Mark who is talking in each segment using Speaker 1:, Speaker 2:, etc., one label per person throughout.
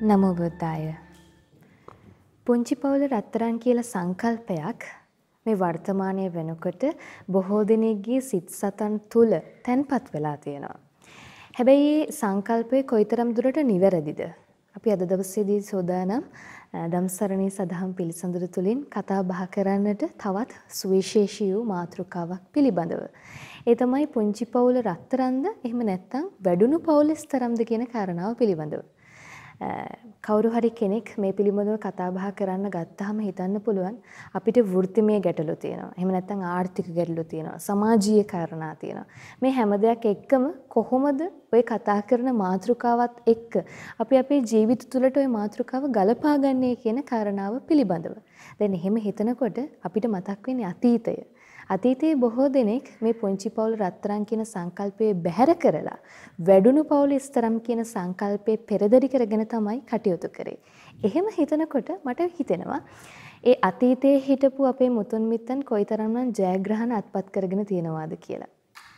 Speaker 1: නමෝ බුද්දාය. පුංචි පවුල රත්තරන් කියලා සංකල්පයක් මේ වර්තමානයේ වෙනකොට බොහෝ දෙනෙක්ගේ සිත් සතන් තුල තැන්පත් වෙලා තියෙනවා. හැබැයි මේ සංකල්පය කොයිතරම් දුරට නිවැරදිද? අපි අද දවසේදී සෝදානම් ධම්සරණී සදහම් පිළිසඳර තුලින් කතා බහ කරන්නට තවත් සුවිශේෂී වූ මාතෘකාවක් පිළිබඳව. ඒ තමයි පුංචි පවුල රත්තරන්ද එහෙම නැත්නම් වැඩුණු පවුලස් තරම්ද කියන කාරණාව පිළිබඳව. කවුරු හරි කෙනෙක් මේ පිළිබඳව කතා බහ කරන්න ගත්තාම හිතන්න පුළුවන් අපිට වෘත්තිමය ගැටලු තියෙනවා. එහෙම නැත්නම් ආර්ථික ගැටලු තියෙනවා. සමාජීය කාරණා තියෙනවා. මේ හැම දෙයක් එක්කම කොහොමද ඔය කතා කරන මාතෘකාවත් එක්ක අපි අපේ ජීවිත තුළට ওই මාතෘකාව ගලපාගන්නේ කියන කාරණාව පිළිබඳව. දැන් එහෙම හිතනකොට අපිට මතක් වෙන්නේ අතීතය. අතීතයේ බොහෝ දෙනෙක් මේ පුංචි පවුල රත්තරන් කියන සංකල්පයේ බැහැර කරලා වැඩුණු පවුල ඉස්තරම් කියන සංකල්පයේ පෙරදරි කරගෙන තමයි කටයුතු කරේ. එහෙම හිතනකොට මට හිතෙනවා ඒ අතීතයේ හිටපු අපේ මුතුන් මිත්තන් කොයිතරම්නම් ජයග්‍රහණ අත්පත් කරගෙන තියෙනවාද කියලා.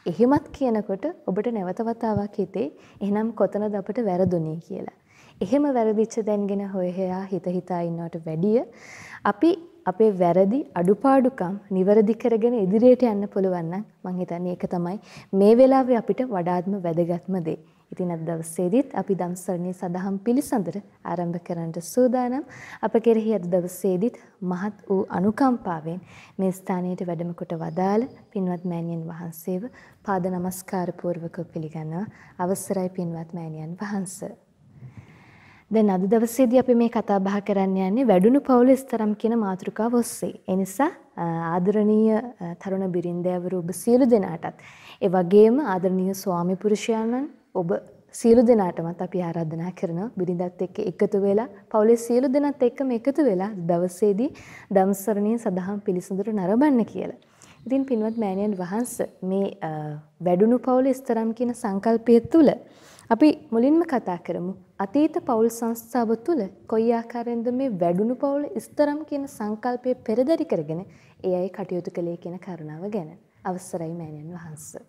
Speaker 1: එහෙමත් කියනකොට ඔබට නැවත වතාවක් හිතේ එහෙනම් කොතනද අපිට වැරදුනේ කියලා. එහෙම වැරදිච්ච දැන්ගෙන හොය හොයා හිත හිතා ඉන්නවට වැඩිය අපි අපේ වැරදි අඩුපාඩුකම් නිවැරදි කරගෙන ඉදිරියට යන්න පුළුවන් නම් මම හිතන්නේ ඒක තමයි මේ වෙලාවේ අපිට වඩාත්ම වැදගත්ම දේ. ඉතින් අද දවසේදීත් අපි ධම්සරණී සදහම් පිළිසඳර ආරම්භ කරන්නට සූදානම්. අප කෙරෙහි අද දවසේදීත් මහත් වූ අනුකම්පාවෙන් මේ ස්ථානයට වැඩම කොට වදාළ පින්වත් මෑණියන් වහන්සේව පාද නමස්කාර පූර්වකව පිළිගන්නවා. අවසරයි පින්වත් මෑණියන් වහන්සේ. දැන් අද දවසේදී අපි මේ කතා බහ කරන්න යන්නේ වැඩුණු පවුල ස්තරම් කියන මාතෘකාව ඔස්සේ. ඒ නිසා ආදරණීය තරුණ බිරින්දෑවරු ඔබ සියලු දෙනාටත් ඒ වගේම ආදරණීය ස්වාමි පුරුෂයාණන් ඔබ සියලු දෙනාටමත් අපි ආරාධනා කරනවා බිරිඳත් එක්ක එකතු වෙලා පවුලේ සියලු දෙනාත් එක්කම එකතු වෙලා දවසේදී ධම්සරණීය සදහම් පිළිසඳර නරඹන්න කියලා. ඉතින් පින්වත් මෑණියන් වහන්සේ මේ වැඩුණු පවුල ස්තරම් කියන සංකල්පය තුළ අපි මුලින්ම කතා කරමු අතීත පවුල් සංස්ථාව තුළ කොයි ආකාරයෙන්ද මේ වැඩුණු පවුල ඉස්තරම් කියන සංකල්පය පෙරදරි කරගෙන ඒ අය කටයුතු කළේ කියන කරුණාව ගැන. අවසරයි මෑණියන් වහන්සේ.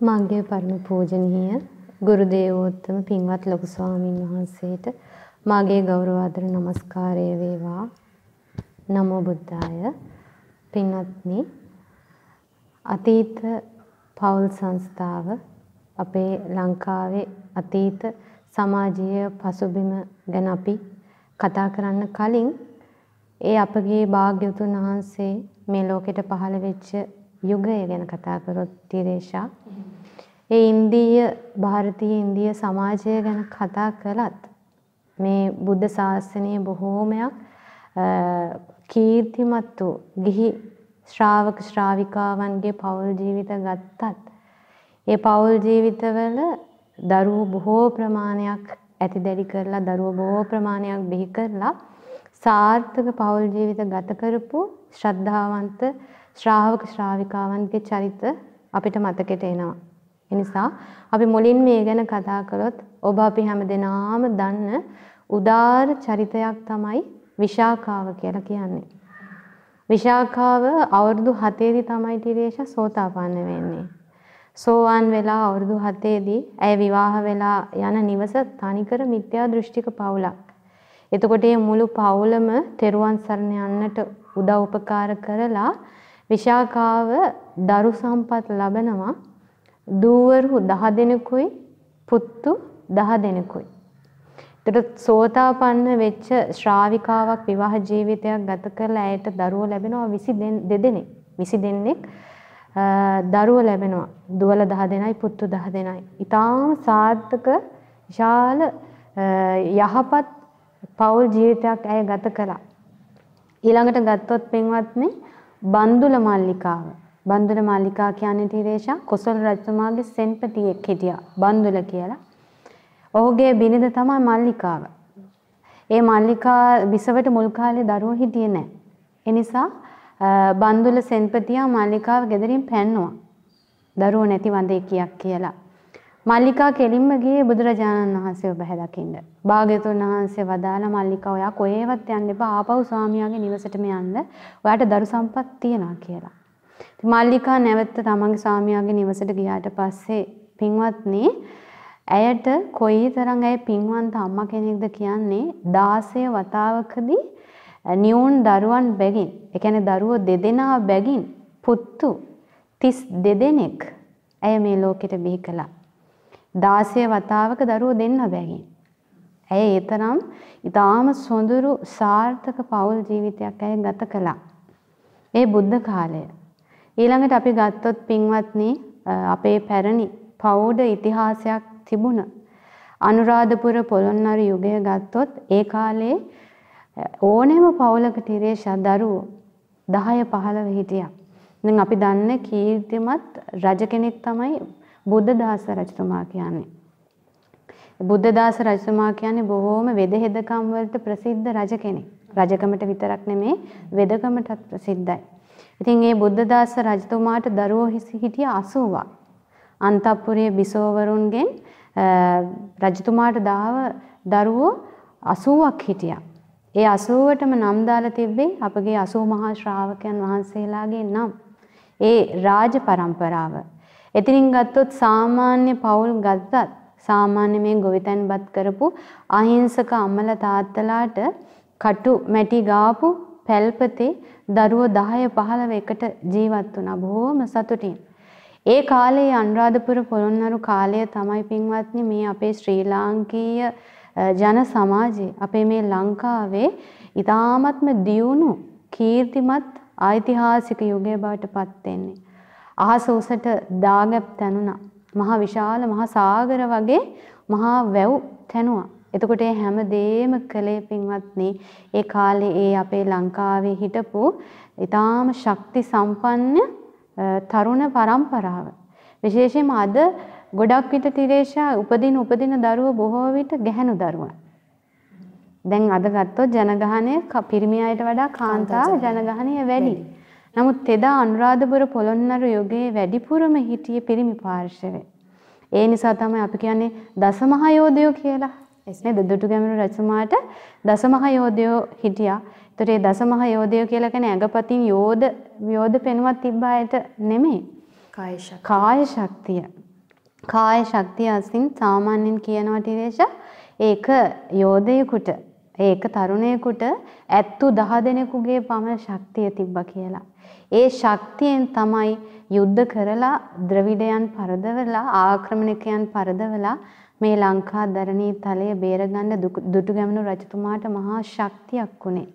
Speaker 2: මාගේ පරම පූජනීය ගුරු දේවෝත්තම පින්වත් ලොකු ස්වාමින් වහන්සේට මාගේ ගෞරව ආදර නමස්කාරය වේවා. නමෝ බුද්ධාය. පින්වත්නි අතීත පවුල් සංස්ථාව අපේ ලංකාවේ අතීත සමාජීය පසුබිම ගැන අපි කතා කරන්න කලින් ඒ අපගේ භාග්‍යවතුන් වහන්සේ මේ ලෝකෙට පහළ වෙච්ච යුගය ගැන කතා කරොත් තිරේෂා ඒ ඉන්දීය ಭಾರತೀಯ ඉන්දීය සමාජය ගැන කතා කළත් මේ බුද්ධ ශාසනය බොහෝමයක් කීර්තිමත් වූ ගිහි ශ්‍රාවක ශ්‍රාවිකාවන්ගේ පෞල් ජීවිත ගත්තත් ඒ පෞල් ජීවිතවල දරුවෝ බොහෝ ප්‍රමාණයක් ඇතිදැඩි කරලා දරුවෝ බොහෝ ප්‍රමාණයක් බිහි කරලා සාර්ථක පෞල් ජීවිත ගත කරපු ශ්‍රද්ධාවන්ත ශ්‍රාවක ශ්‍රාවිකාවන්ගේ චරිත අපිට මතකෙට එනවා. ඒ නිසා අපි මුලින් මේ ගැන කතා කළොත් ඔබ අපි හැමදෙනාම දන්න උදාර චරිතයක් තමයි විශාඛාව කියලා කියන්නේ. විශාඛාව අවුරුදු 7 දී තමයි තිරේෂ සෝතාපන්න වෙන්නේ. සෝවාන් වෙලා අවුරුදු 7ේදී ඇය විවාහ වෙලා යන නිවස තනිකර මිත්‍යා දෘෂ්ටික පවුලක්. එතකොට මේ මුළු පවුලම තෙරුවන් සරණ යන්නට උදව් උපකාර කරලා විශාඛාව දරු සම්පත් ලබනවා. දූවරු 10 දෙනෙකුයි පුත්තු 10 දෙනෙකුයි. එතකොට සෝතාපන්න වෙච්ච ශ්‍රාවිකාවක් විවාහ ජීවිතයක් ගත කරලා ඇයට දරුවෝ ලැබෙනවා 22 දෙනෙක්. 20 දෙනෙක් දරුවෝ ලැබෙනවා. දුවල 10 දෙනයි පුත්තු 10 දෙනයි. ඊටාම සාර්ථක විශාල යහපත් පෞල් ජීවිතයක් ඇය ගත කළා. ඊළඟට ගත්තොත් පින්වත්නි බන්දුල මල්ලිකාව. බන්දුල මල්ලිකා කියන්නේ තීරේෂා කොසල් රජතුමාගේ සෙන්පතියෙක් හිටියා. බන්දුල කියලා. ඔහුගේ බිරිඳ තමයි මල්ලිකාව. ඒ මල්ලිකා විසවට මුල් කාලේ දරුවෝ හිටියේ නැහැ. ඒ නිසා බන්දුල සෙන්පතියා මල්ලිකාව ගෙදරින් පැන්නුවා. දරුවෝ නැති වඳේ කියක් කියලා. මල්ලිකා කෙලින්ම ගියේ බුදුරජාණන් වහන්සේව බහැ දකින්න. භාග්‍යතුන් වහන්සේ වදාලා මල්ලිකා ඔයා කොහේවත් යන්න එපා ආපහු ස්වාමියාගේ නිවසටම යන්න. ඔයාට දරු සම්පත් තියනවා කියලා. මල්ලිකා නැවත තමන්ගේ ස්වාමියාගේ නිවසට ගියාට පස්සේ පින්වත්නි ඇයට කොයිතරම් ඇය පින්වන්ත අම්මා කෙනෙක්ද කියන්නේ 16 වතාවකදී නියුන් දරුවන් බැගින් ඒ කියන්නේ දරුවෝ දෙදෙනා බැගින් පුත්තු 32 දෙනෙක් ඇය මේ ලෝකෙට බිහි කළා. 16 වතාවක දරුවෝ දෙන්න බැගින්. ඇය ඒ තරම් ඊටාම සොඳුරු සාර්ථක පෞල් ජීවිතයක් ඇය ගත කළා. ඒ බුද්ධ කාලය. ඊළඟට අපි ගත්තොත් පින්වත්නි අපේ පැරණි පෞඩ ඉතිහාසයක් තිබුණ අනුරාධපුර පොළොන්නරු යුගය ගත්තොත් ඒ කාලේ ඕනෑම පවුලක තිරේෂා දරුවෝ 10 15 හිටියා. දැන් අපි දන්න කීර්තිමත් රජ කෙනෙක් තමයි බුද්ධදාස රජතුමා කියන්නේ. බුද්ධදාස රජතුමා කියන්නේ බොහෝම වෙදහෙදකම් වලට ප්‍රසිද්ධ රජ කෙනෙක්. රජකමට විතරක් නෙමේ වෙදකමටත් ප්‍රසිද්ධයි. ඉතින් මේ බුද්ධදාස රජතුමාට දරුවෝ හිටිය 80ක්. අන්තපුරයේ බිසෝවරුන්ගෙන් රජතුමාට දාව දරුවෝ 80ක් හිටියා. ඒ 80ටම නම් දාලා තිබ්බේ අපගේ 80 මහා ශ්‍රාවකයන් වහන්සේලාගේ නම්. ඒ රාජ પરම්පරාව. එතනින් ගත්තොත් සාමාන්‍ය පවුල් ගත්තත් සාමාන්‍ය මේ ගොවිතැන්පත් කරපු අහිංසක අම්මලා තාත්තලාට කටු මැටි ගාපු පැල්පතේ දරුවෝ 10 15 එකට ජීවත් වුණා බොහොම සතුටින්. ඒ කාලේ අනුරාධපුර පොළොන්නරු කාලය තමයි පින්වත්නි මේ අපේ ශ්‍රී ලාංකීය ජන සමාජයේ අපේ මේ ලංකාවේ ඊ타ත්ම දියුණු කීර්තිමත් ඓතිහාසික යුගය බවට පත් වෙන්නේ. අහස උසට දාගැබ් තැනුණා. මහා විශාල මහා සාගර වගේ මහා වැව් තැනුවා. එතකොට ඒ හැම දෙයක්ම කළේ පින්වත්නි ඒ කාලේ ඒ අපේ ලංකාවේ හිටපු ඊටාම ශක්ති සම්පන්න තරුණ පරම්පරාව. විශේෂයෙන්ම අද ගොඩක් විට තිරේෂා උපදින උපදින දරුවෝ බොහෝ විට ගැහැණු දරුවන්. දැන් අද ගත්තොත් ජනගහනය පිරිමි අයට වඩා කාන්තා ජනගහනය වැඩි. නමුත් එදා අනුරාධපුර පොළොන්නරු යුගයේ වැඩිපුරම හිටියේ පිරිමි පාර්ශවය. ඒ නිසා තමයි අපි කියන්නේ දසමහා යෝධයෝ කියලා. නේද? දුටුගැමුණු රජතුමාට දසමහා යෝධයෝ හිටියා. ඒතර ඒ දසමහා යෝධයෝ කියලා කියන්නේ ඇඟපතින් යෝධ යෝධ පෙනුමක් තිබ්බ අයට නෙමෙයි.
Speaker 1: කාය ශක්තිය.
Speaker 2: කාය ශක්තිය. කාය ශක්තිය අසින් සාමාන්‍යයෙන් කියනවා ටිරේෂ ඒක යෝධයෙකුට ඒක තරුණයෙකුට ඇත්තු 10 දෙනෙකුගේ පමණ ශක්තිය තිබ්බා කියලා. ඒ ශක්තියෙන් තමයි යුද්ධ කරලා ද්‍රවිඩයන් පරදවලා ආක්‍රමණිකයන් පරදවලා මේ ලංකා දරණී තලය බේරගන්න දුටුගැමුණු රජතුමාට මහා ශක්තියක් වුණේ.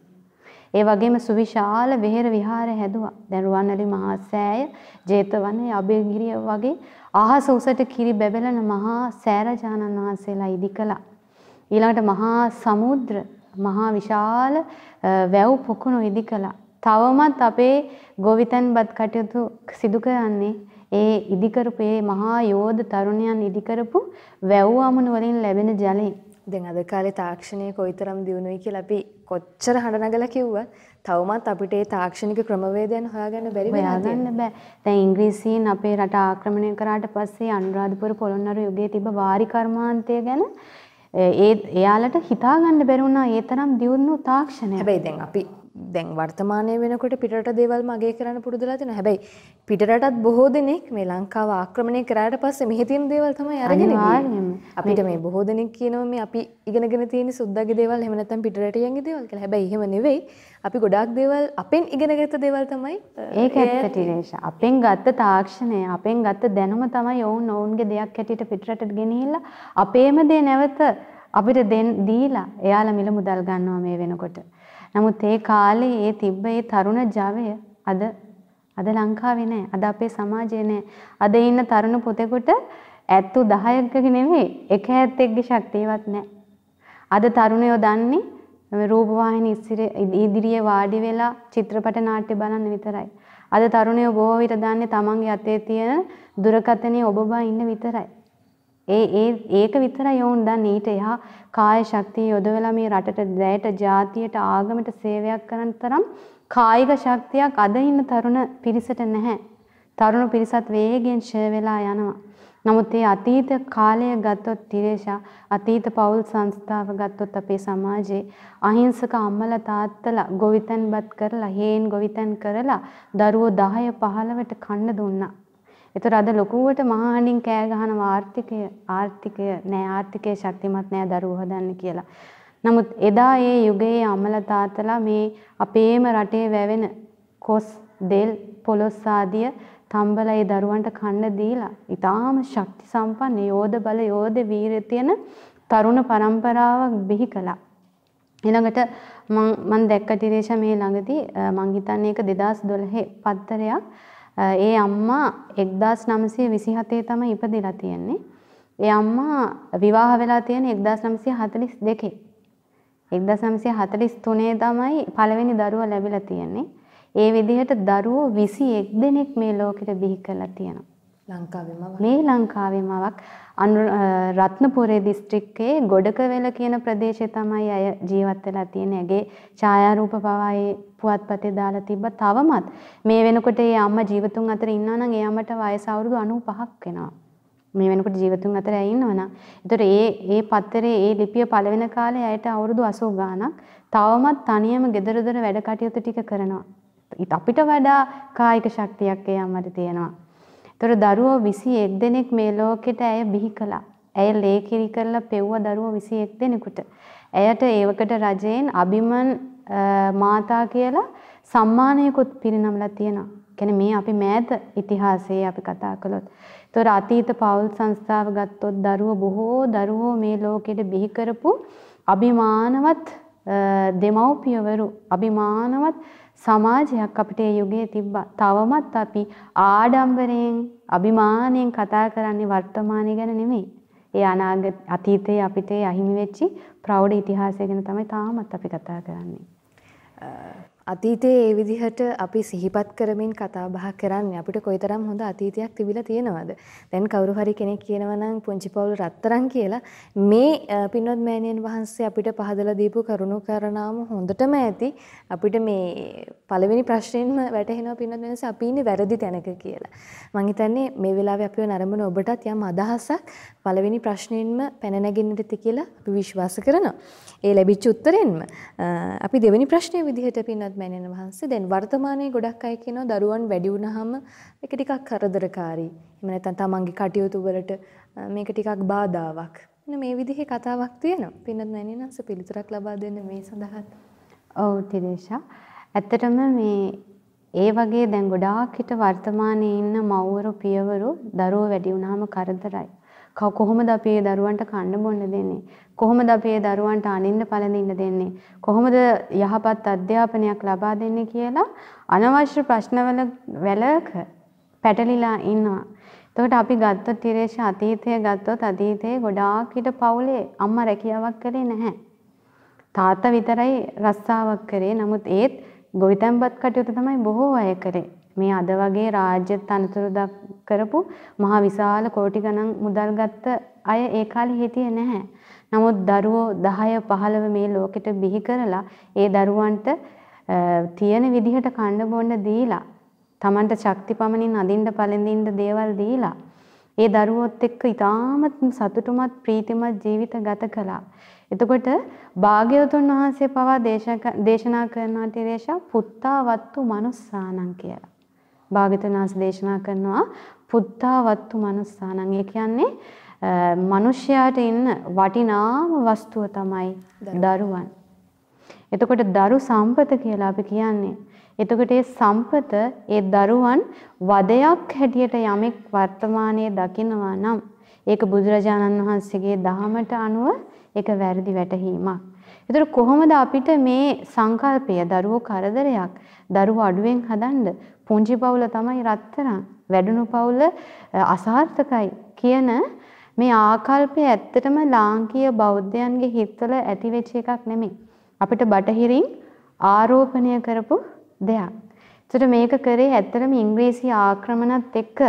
Speaker 2: ඒ වගේම සුවිශාල වෙහෙර විහාර හැදුවා. දැන් රුවන්වැලි මහා සෑය, ජේතවනයේ අබේගිරිය වගේ අහස උසට කිරි බැබලන මහා සෑරජානන් වහන්සේලා ඉදි කළා. ඊළඟට මහා සමුද්‍ර, මහා විශාල වැව් පොකුණු ඉදි කළා. තවමත් අපේ ගොවිතැන්පත් කටයුතු සිදු කරන්නේ ඒ ඉදි කරපු ඒ මහා යෝධ තරුණයන් ඉදි කරපු වැව් අමුණු වලින් ලැබෙන ජලයෙන්
Speaker 1: දැන් අද කාලේ තාක්ෂණය කොයිතරම් දියුණුයි කියලා අපි කොච්චර හඬ නගලා කිව්වත් තවමත් අපිට ඒ තාක්ෂණික ක්‍රමවේදයන් හොයාගන්න බැරි වෙලා
Speaker 2: හොයාගන්න බෑ. දැන් ඉංග්‍රීසීන් අපේ රට ආක්‍රමණය කරාට පස්සේ අනුරාධපුර පොළොන්නරු යුගයේ තිබ්බ වාරි කර්මාන්තය ගැන ඒ එයාලට හිතාගන්න බැරි වුණා ඒ තරම් දියුණු තාක්ෂණය.
Speaker 1: හැබැයි දැන් අපි දැන් වර්තමානය වෙනකොට පිටරට දේවල් මගේ කරන්න පුරුදුලා තියෙනවා. හැබැයි පිටරටත් බොහෝ දෙනෙක් මේ ලංකාව ආක්‍රමණය කරාට පස්සේ මෙහි තියෙන දේවල් තමයි අරගෙන අපිට මේ බොහෝ දෙනෙක් කියනවා මේ අපි ඉගෙනගෙන තියෙන සුද්දාගේ දේවල් එහෙම නැත්නම් පිටරටියන්ගේ දේවල් කියලා. හැබැයි එහෙම නෙවෙයි. අපි ගොඩාක් දේවල් අපෙන් ඉගෙනගත්ත දේවල් තමයි
Speaker 2: ඒක ඇත්ත ටිරේෂ. අපෙන් ගත්ත තාක්ෂණය, අපෙන් ගත්ත දැනුම තමයි ඔවුන් ඔවුන්ගේ දෙයක් හැටියට පිටරටට ගෙනහිල්ලා අපේම දේ නැවත අපිට දීලා එයාලා මිල මුදල් ගන්නවා මේ වෙනකොට. නමුත් ඒ කාලේ ඒ තිබ්බ ඒ තරුණ ජවය අද අද ලංකාවේ නෑ. අද අපේ සමාජයේ නෑ. අද ඉන්න තරුණ පුතෙකුට ඇත්තු 10ක නෙමෙයි එක ඇත්තෙක්ගේ ශක්තියවත් නෑ. අද තරුණයෝ දන්නේ රූපවාහිනී ඉදිරියේ වාඩි වෙලා චිත්‍රපට නාට්‍ය බලන්න විතරයි. අද තරුණයෝ බොහෝ විට දන්නේ තමන්ගේ අතේ තියෙන දුරකථනයේ ඔබ බා ඉන්න විතරයි. ඒ ඒ ඒක විතරයි ඔවුන් දන්නේ ඊට එහා කාය ශක්තිය යොදවලා මේ රටට දැයට ජාතියට ආගමට සේවයක් කරන තරම් කායික ශක්තියක් අද ඉන්න තරුණ පිරිසට නැහැ. තරුණ පිරිසත් වේගෙන් ෂය වෙලා යනවා. නමුත් ඒ අතීත කාලය ගත්තොත් තිරේෂා අතීත පෞල් සංස්ථාව ගත්තොත් අපේ සමාජයේ අහිංසක අම්මලා තාත්තලා ගොවිතැන්පත් කරලා හේන් ගොවිතැන් කරලා දරුවෝ 10 15ට කන්න දුන්නා. ඒතර අද ලොකුවට මහහඬින් කෑ ගහන ආර්ථිකය ආර්ථිකය නෑ ආර්ථිකයේ ශක්තිමත් නෑ දරුවෝ හදන්න කියලා. නමුත් එදා ඒ යුගයේ අම්මලා තාත්තලා මේ අපේම රටේ වැවෙන කොස් දෙල් පොලොස් ආදිය තම්බලා ඒ දරුවන්ට කන්න දීලා ඊටාම ශක්ති සම්පන්න යෝධ බල යෝධ වීරිය තියෙන තරුණ පරම්පරාවක් බිහි කළා. ඊළඟට මම මම දැක්ක ටිරේෂා මේ ළඟදී මං හිතන්නේ ඒක 2012 පත්තරයක්. ඒ අම්මා 1927 තමයි ඉපදිලා තියෙන්නේ. ඒ අම්මා විවාහ වෙලා තියෙන්නේ 1942. 1943 තමයි පළවෙනි දරුවා ලැබිලා තියෙන්නේ. ඒ විදිහට දරුවෝ 21 දෙනෙක් මේ ලෝකෙට බිහි කරලා තියෙනවා.
Speaker 1: ලංකාවේම
Speaker 2: මේ ලංකාවේ මවක් අනු රත්නපුරේ දිස්ත්‍රික්කයේ ගොඩකවැල කියන ප්‍රදේශය තමයි අය ජීවත් වෙලා තියෙන්නේ. ඇගේ ඡායාරූප පවා ඒ පුවත්පතේ දාලා තිබ්බ තවමත් මේ වෙනකොට ඒ අම්මා ජීවතුන් අතර ඉන්නවා නම් ඒ අම්මට වයස අවුරුදු 95ක් වෙනවා. මේ වෙනකොට ජීවතුන් අතර ඇයි ඉන්නවනම්. ඒතර ඒ ඒ පත්තරේ ඒ ලිපිය පළවෙන කාලේ ඇයට අවුරුදු 80 ගාණක් තවමත් තනියම gedara dara වැඩ කටයුතු ටික කරනවා. අපිට වඩා කායික ශක්තියක් ඒ අම්මට තියෙනවා. ඒතර දරුවෝ 21 දෙනෙක් මේ ලෝකෙට ඇය බිහි කළා. ඇය ලේකිරි කරලා පෙව්ව දරුවෝ 21 දෙනෙකුට. ඇයට ඒවකට රජයෙන් අභිමන් මාතා කියලා සම්මානයකුත් පිරිනමලා තියෙනවා. කියන්නේ මේ අපි මෑත ඉතිහාසයේ අපි කතා කළොත්. ඒතර අතීත පෞල් සංස්ථාව ගත්තොත් දරුවෝ බොහෝ දරුවෝ මේ ලෝකෙට බිහි කරපු අභිමානවත් දෙමව්පියවරු අභිමානවත් සමාජයක් අපිට ඒ යුගයේ තිබ්බා. තවමත් අපි ආඩම්බරයෙන් අභිමානයෙන් කතා කරන්නේ වර්තමානය ගැන නෙමෙයි. ඒ අනාගත අතීතයේ අපිට අහිමි වෙච්චි ප්‍රෞಢ ඉතිහාසය ගැන තමයි තාමත් අපි කතා කරන්නේ.
Speaker 1: අතීතයේ ඒ විදිහට අපි සිහිපත් කරමින් කතා බහ කරන්නේ අපිට කොයිතරම් හොඳ අතීතයක් තිබිලා තියෙනවද? දැන් කවුරු හරි කෙනෙක් කියනවා නම් පුංචි පවුල් රත්තරන් කියලා මේ පින්වත් මෑණියන් වහන්සේ අපිට පහදලා දීපු කරුණු කරනාම හොඳටම ඇති අපිට මේ පළවෙනි ප්‍රශ්නෙන්ම වැටහෙනවා පින්වත් මෑණියන්ස අපි ඉන්නේ වැරදි තැනක කියලා. මම හිතන්නේ මේ වෙලාවේ අපිව නරඹන ඔබටත් යම් අදහසක් පළවෙනි ප්‍රශ්නෙන්ම පැන නැගින්නට ඇති කියලා අපි විශ්වාස කරනවා. ඒ ලැබිච්ච උත්තරෙන්ම අපි දෙවෙනි ප්‍රශ්නය විදිහට පින්වත් මෑණියන් වහන්සේ දැන් වර්තමානයේ ගොඩක් අය කියනවා දරුවන් වැඩි වුණාම ඒක ටිකක් කරදරකාරී. එහෙම නැත්නම් තමන්ගේ කටයුතු වලට මේක ටිකක් බාධාවක්. එන්න මේ විදිහේ කතාවක් තියෙනවා. පින්වත් මෑණියන් වහන්සේ පිළිතුරක් ලබා දෙන්න මේ සඳහා.
Speaker 2: ඔව් තිරේෂා. ඇත්තටම මේ ඒ වගේ දැන් ගොඩාක් හිට වර්තමානයේ ඉන්න මව්වරු පියවරු දරුවෝ වැඩි වුණාම කරදරයි. කොහොමද අපි ඒ දරුවන්ට කන්න බොන්න දෙන්නේ? කොහොමද අපි ඒ දරුවන්ට අනින්න පළඳින්න දෙන්නේ? කොහොමද යහපත් අධ්‍යාපනයක් ලබා දෙන්නේ කියලා අනවශ්‍ය ප්‍රශ්නවල වැලක පැටලිලා ඉන්නවා. එතකොට අපි ගත්තොත් තිරේෂ අතීතය ගත්තොත් අතීතයේ ගොඩාක් හිට පවුලේ අම්මා රැකියාවක් කරේ නැහැ. තාත්තා විතරයි රස්සාවක් කරේ. නමුත් ඒත් ගොවිතැන්පත් කටයුතු තමයි බොහෝ අය කරේ. මේ අද වගේ රාජ්‍ය තනතුරු කරපු මහා විශාල කෝටි ගණන් මුදල් ගත්ත අය ඒ කාලේ හිටියේ නැහැ. නමුත් දරුවෝ 10 15 මේ ලෝකෙට බිහි කරලා ඒ දරුවන්ට තියෙන විදිහට කන්න බොන්න දීලා Tamanට ශක්ති පමණින් අදින්න පළඳින්න දේවල් දීලා ඒ දරුවොත් එක්ක ඉතාමත් සතුටුමත් ප්‍රීතිමත් ජීවිත ගත කළා. එතකොට භාග්‍යවතුන් වහන්සේ පවා දේශනා කරනවා තිරේෂා පුත්තා වත්තු මනුස්සානං කියලා. භාග්‍යවතුන් වහන්සේ දේශනා කරනවා පුත්තා වත්තු මනුස්සානං. ඒ කියන්නේ මිනිස්යාට ඉන්න වටිනාම වස්තුව තමයි දරුවන්. එතකොට දරු සම්පත කියලා අපි කියන්නේ. එතකොට ඒ සම්පත ඒ දරුවන් වදයක් හැටියට යමෙක් වර්තමානයේ දකිනවා නම් ඒක බුදුරජාණන් වහන්සේගේ දහමට අනුව ඒක වැරදි වැටහීමක්. ඒතර කොහොමද අපිට මේ සංකල්පය දරුවෝ කරදරයක් දරුවෝ අඩුවෙන් හදන්න පුංචි පවුල තමයි රත්තරන් වැඩුණු පවුල අසාර්ථකයි කියන මේ ආකල්පය ඇත්තටම ලාංකීය බෞද්ධයන්ගේ හිතවල ඇති වෙච්ච එකක් නෙමෙයි. අපිට බටහිරින් ආරෝපණය කරපු දෙයක්. ඒතර මේක කරේ ඇත්තටම ඉංග්‍රීසි ආක්‍රමණත් එක්ක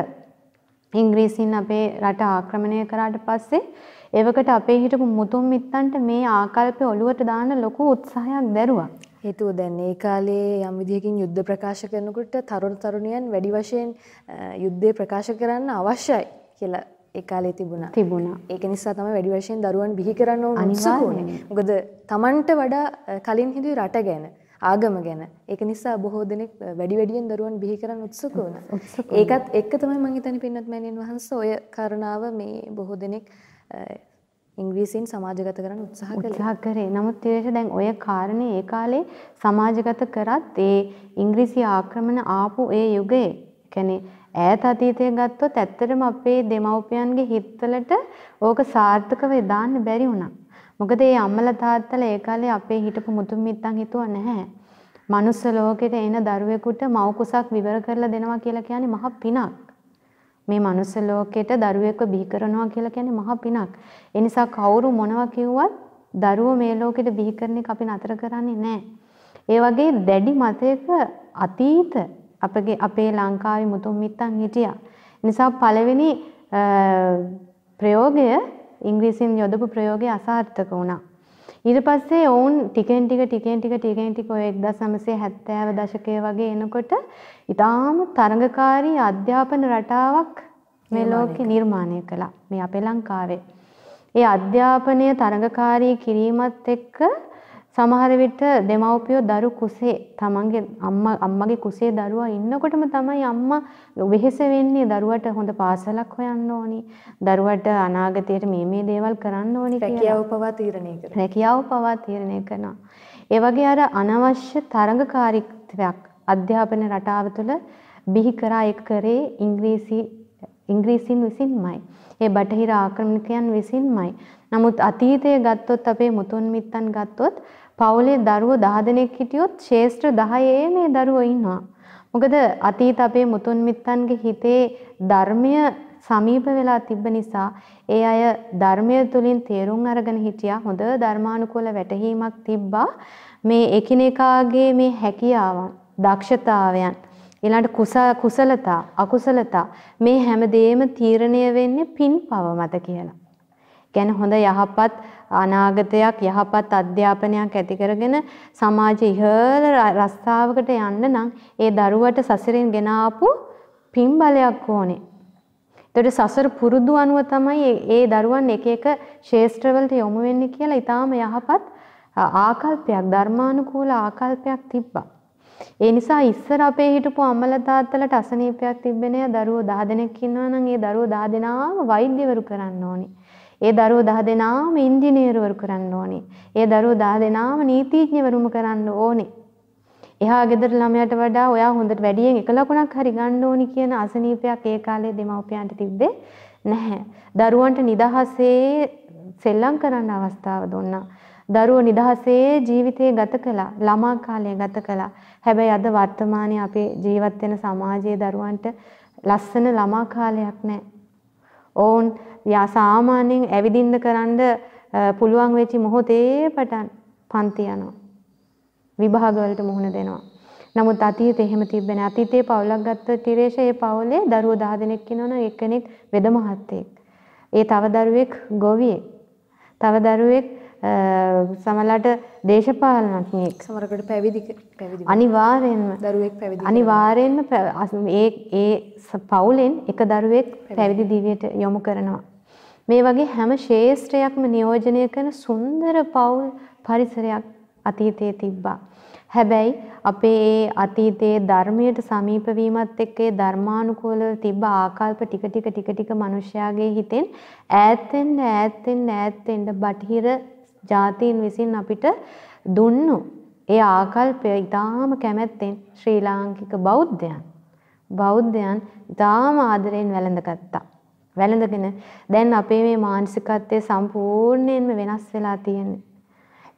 Speaker 2: ඉංග්‍රීසින් අපේ රට ආක්‍රමණය කරාට පස්සේ එවකට අපේ හිටපු මුතුන් මිත්තන්ට මේ ආකල්පය ඔලුවට දාන්න ලොකු උත්සාහයක් දැරුවා.
Speaker 1: හේතුව දැන් ඒ කාලේ යම් විදිහකින් යුද්ධ ප්‍රකාශ කරනකොට තරුණ තරුණියන් වැඩි වශයෙන් යුද්ධය ප්‍රකාශ කරන්න අවශ්‍යයි කියලා ඒ කාලේ තිබුණා.
Speaker 2: තිබුණා.
Speaker 1: ඒක නිසා තමයි වැඩි වශයෙන් දරුවන් බිහි කරන්න ඕන උත්සුක වුණේ. මොකද Tamanට වඩා කලින් හිදුවේ රට ගැන. ආගම ගැන. ඒක නිසා බොහෝ දෙනෙක් වැඩි වැඩියෙන් දරුවන් බිහි කරන්න උත්සුක වුණා. ඒකත් එක්ක තමයි මම හිතන්නේ පින්වත් මෑණියන් වහන්සේ ඔය කාරණාව මේ බොහෝ දෙනෙක් ඉංග්‍රීසියෙන් සමාජගත කරන්න උත්සාහ කළේ.
Speaker 2: උත්සාහ කරේ. නමුත් ඊට දැන් ඔය කාරණේ ඒ කාලේ සමාජගත කරත් ඒ ඉංග්‍රීසි ආක්‍රමණ ආපු ඒ යුගයේ කියන්නේ ඈත අතීතය ගත්තොත් ඇත්තටම අපේ දෙමව්පියන්ගේ හිතවලට ඕක සාර්ථකව දාන්න බැරි වුණා. මොකද ඒ අම්මලා තාත්තලා ඒ කාලේ අපේ හිටපු මුතුන් මිත්තන් හිතුවා නැහැ. මනුස්ස ලෝකෙට එන දරුවෙකුට මව් කුසක් විවර කරලා දෙනවා කියලා කියන්නේ මහ පිනක්. මේ මනුස්ස ලෝකෙට දරුවෙක්ව බිහි කරනවා කියලා කියන්නේ මහ පිනක්. ඒ නිසා කවුරු මොනවා කිව්වත් දරුවෝ මේ ලෝකෙට බිහි කරන එක අපි නතර කරන්නේ නැහැ. ඒ වගේ දැඩි මතයක අතීත අපගේ අපේ ලංකාවේ මුතුන් මිත්තන් හිටියා. නිසා පළවෙනි ප්‍රයෝගය ඉංග්‍රීසියෙන් යොදපු ප්‍රයෝගය අසාර්ථක වුණා. ඊට පස්සේ ඔවුන් ටිකෙන් ටික ටිකෙන් ටික ටිකෙන් ටික ඔය 1970 දශකයේ වගේ එනකොට ඊටාම තරඟකාරී අධ්‍යාපන රටාවක් මේ ලෝකේ නිර්මාණය කළා. මේ අපේ ලංකාවේ. ඒ අධ්‍යාපනය තරඟකාරී කිරීමත් එක්ක සමහර විට දෙමව්පියෝ දරු කුසේ තමන්ගේ අම්මා අම්මගේ කුසේ දරුවා ඉන්නකොටම තමයි අම්මා වෙහෙස වෙන්නේ. දරුවට හොඳ පාසලක් හොයන්න ඕනි. දරුවට අනාගතයට මේ මේ දේවල් කරන්න ඕනි
Speaker 1: කියලා. රැකියාව පවා තීරණය කරනවා.
Speaker 2: රැකියාව පවා තීරණය කරනවා. ඒ වගේ අර අනවශ්‍ය තරඟකාරීත්වයක් අධ්‍යාපන රටාව තුළ බිහි කරා එක් කරේ ඉංග්‍රීසි ඉංග්‍රීසින් විසින්මයි. ඒ බටහිර ආක්‍රමණිකයන් විසින්මයි. නමුත් අතීතයේ ගත්තොත් අපේ මුතුන් මිත්තන් ගත්තොත් පවුලේ දරුවෝ 10 දෙනෙක් හිටියොත් ශේෂ්ත්‍ර 10 මේ දරුවෝ ඉන්නවා. මොකද අතීත අපේ මුතුන් මිත්තන්ගේ හිතේ ධර්මය සමීප වෙලා තිබ්බ නිසා ඒ අය ධර්මය තුලින් තේරුම් අරගෙන හිටියා හොඳ ධර්මානුකූල වැටහීමක් තිබ්බා මේ එකිනෙකාගේ මේ හැකියාවන් දක්ෂතාවයන් ඊළඟට කුසලතා අකුසලතා මේ හැමදේම තීරණය වෙන්නේ පින් පව මත කියලා. කියන්නේ හොඳ යහපත් අනාගතයක් යහපත් අධ්‍යාපනයක් ඇති කරගෙන සමාජ ඉහළ රස්තාවකට යන්න නම් ඒ දරුවට සසරෙන් ගෙන ආපු පින්බලයක් ඕනේ. එතකොට සසර පුරුදු අනුව තමයි ඒ දරුවන් එක එක ශේෂ්ත්‍රවලට යොමු වෙන්නේ කියලා ඊටාම යහපත් ආකල්පයක් ධර්මානුකූල ආකල්පයක් තිබ්බා. ඒ නිසා ඉස්සර අපේ හිටපු අම්මලා තාත්තලාට අසනීපයක් තිබ්බේ නෑ දරුවෝ 10 දෙනෙක් ඉන්නවා නම් ඒ දරුවෝ 10 දෙනාම වෛද්‍යවරු කරන්න ඕනේ. ඒ දරුවෝ 10 දෙනාම ඉංජිනේරුවරු කරන්න ඕනේ. ඒ දරුවෝ 10 දෙනාම නීතිඥවරුම කරන්න ඕනේ. එහා ගෙදර ළමයාට වඩා ඔයා හොඳට වැඩියෙන් එක ලකුණක් හරි ගන්න ඕනි කියන අසනීපයක් ඒ කාලේ දෙමව්පියන්ට තිබ්බේ නැහැ. දරුවන්ට නිදහසේ සෙල්ලම් කරන්න අවස්ථාව දුන්නා. දරුවෝ නිදහසේ ජීවිතය ගත කළා. ළමා කාලය ගත කළා. හැබැයි අද වර්තමානයේ අපේ ජීවත් වෙන සමාජයේ දරුවන්ට ලස්සන ළමා කාලයක් නැහැ. ඔවුන් යා සාමාන්‍යයෙන් ඇවිදින්න කරන්න පුළුවන් වෙච්ච මොහොතේ පටන් පන්ති යනවා. විභාග වලට මුහුණ දෙනවා. නමුත් අතීතේ එහෙම තිබ්බේ නැහැ. අතීතේ පවුලක් ගත්ත තිරේෂ ඒ පවුලේ දරුවෝ 10 දෙනෙක් ඉන්නවනම් එක්කෙනෙක් වෙද මහත්තයෙක්. ඒ තව දරුවෙක් ගොවියෙක්. තව දරුවෙක් සමලට දේශපාලනඥයෙක්
Speaker 1: සමහරකට පැවිදි පැවිදි
Speaker 2: අනිවාර්යෙන්ම
Speaker 1: දරුවෙක් පැවිදි
Speaker 2: අනිවාර්යෙන්ම ඒ ඒ පවුලෙන් එක දරුවෙක් පැවිදි දිවියට යොමු කරනවා මේ වගේ හැම ශේෂ්ත්‍රයක්ම නියෝජනය කරන සුන්දර පවුල් පරිසරයක් අතීතයේ තිබ්බා හැබැයි අපේ ඒ අතීතයේ ධර්මයට සමීප වීමත් එක්ක ඒ ධර්මානුකූලව තිබ්බ ආකල්ප ටික ටික ටික ටික මිනිස්යාගේ හිතෙන් ඈත් වෙන්න ඈත් වෙන්න ඈත් වෙන්න බටහිර ජාතීන් විසින් අපිට දුන්නු ඒ ආකල්පය ඊටාම කැමැත්තෙන් ශ්‍රී ලාංකික බෞද්ධයන් බෞද්ධයන් ඊටාම ආදරෙන් වැළඳගත්තා. වැළඳගෙන දැන් අපේ මේ මානසිකත්වය සම්පූර්ණයෙන්ම වෙනස් වෙලා තියෙන්නේ.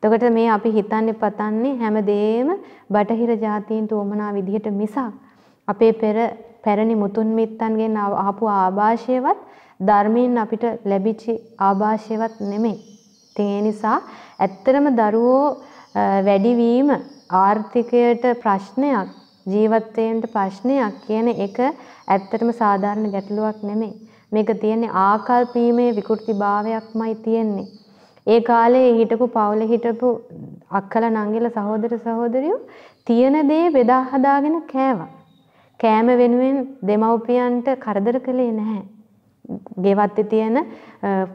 Speaker 2: එතකොට මේ අපි හිතන්නේ පතන්නේ හැමදේම බටහිර ජාතීන්ට උවමනා විදිහට මිසක් අපේ පෙර පැරණි මුතුන් මිත්තන්ගෙන් ආපු ආభాෂයවත් ධර්මයෙන් අපිට ලැබිච්ච ආభాෂයවත් නෙමෙයි. ඉතින් ඒ නිසා ඇත්තටම දරුවෝ වැඩිවීම ආර්ථිකයට ප්‍රශ්නයක් ජීවත් ප්‍රශ්නයක් කියන එක ඇත්තටම සාධාරණ ගැටලුවක් නෙමෙයි. මේක තියෙන්නේ ආකල්පීමේ විකෘතිභාවයක්මයි තියෙන්නේ. ඒ කාලේ හිටපු පවුලේ හිටපු අක්කලා නංගිලා සහෝදර සහෝදරියෝ තියෙන දේ බෙදා හදාගෙන කෑවා. කෑම වෙනුවෙන් දෙමව්පියන්ට කරදර කළේ නැහැ. ගෙවත්තේ තියෙන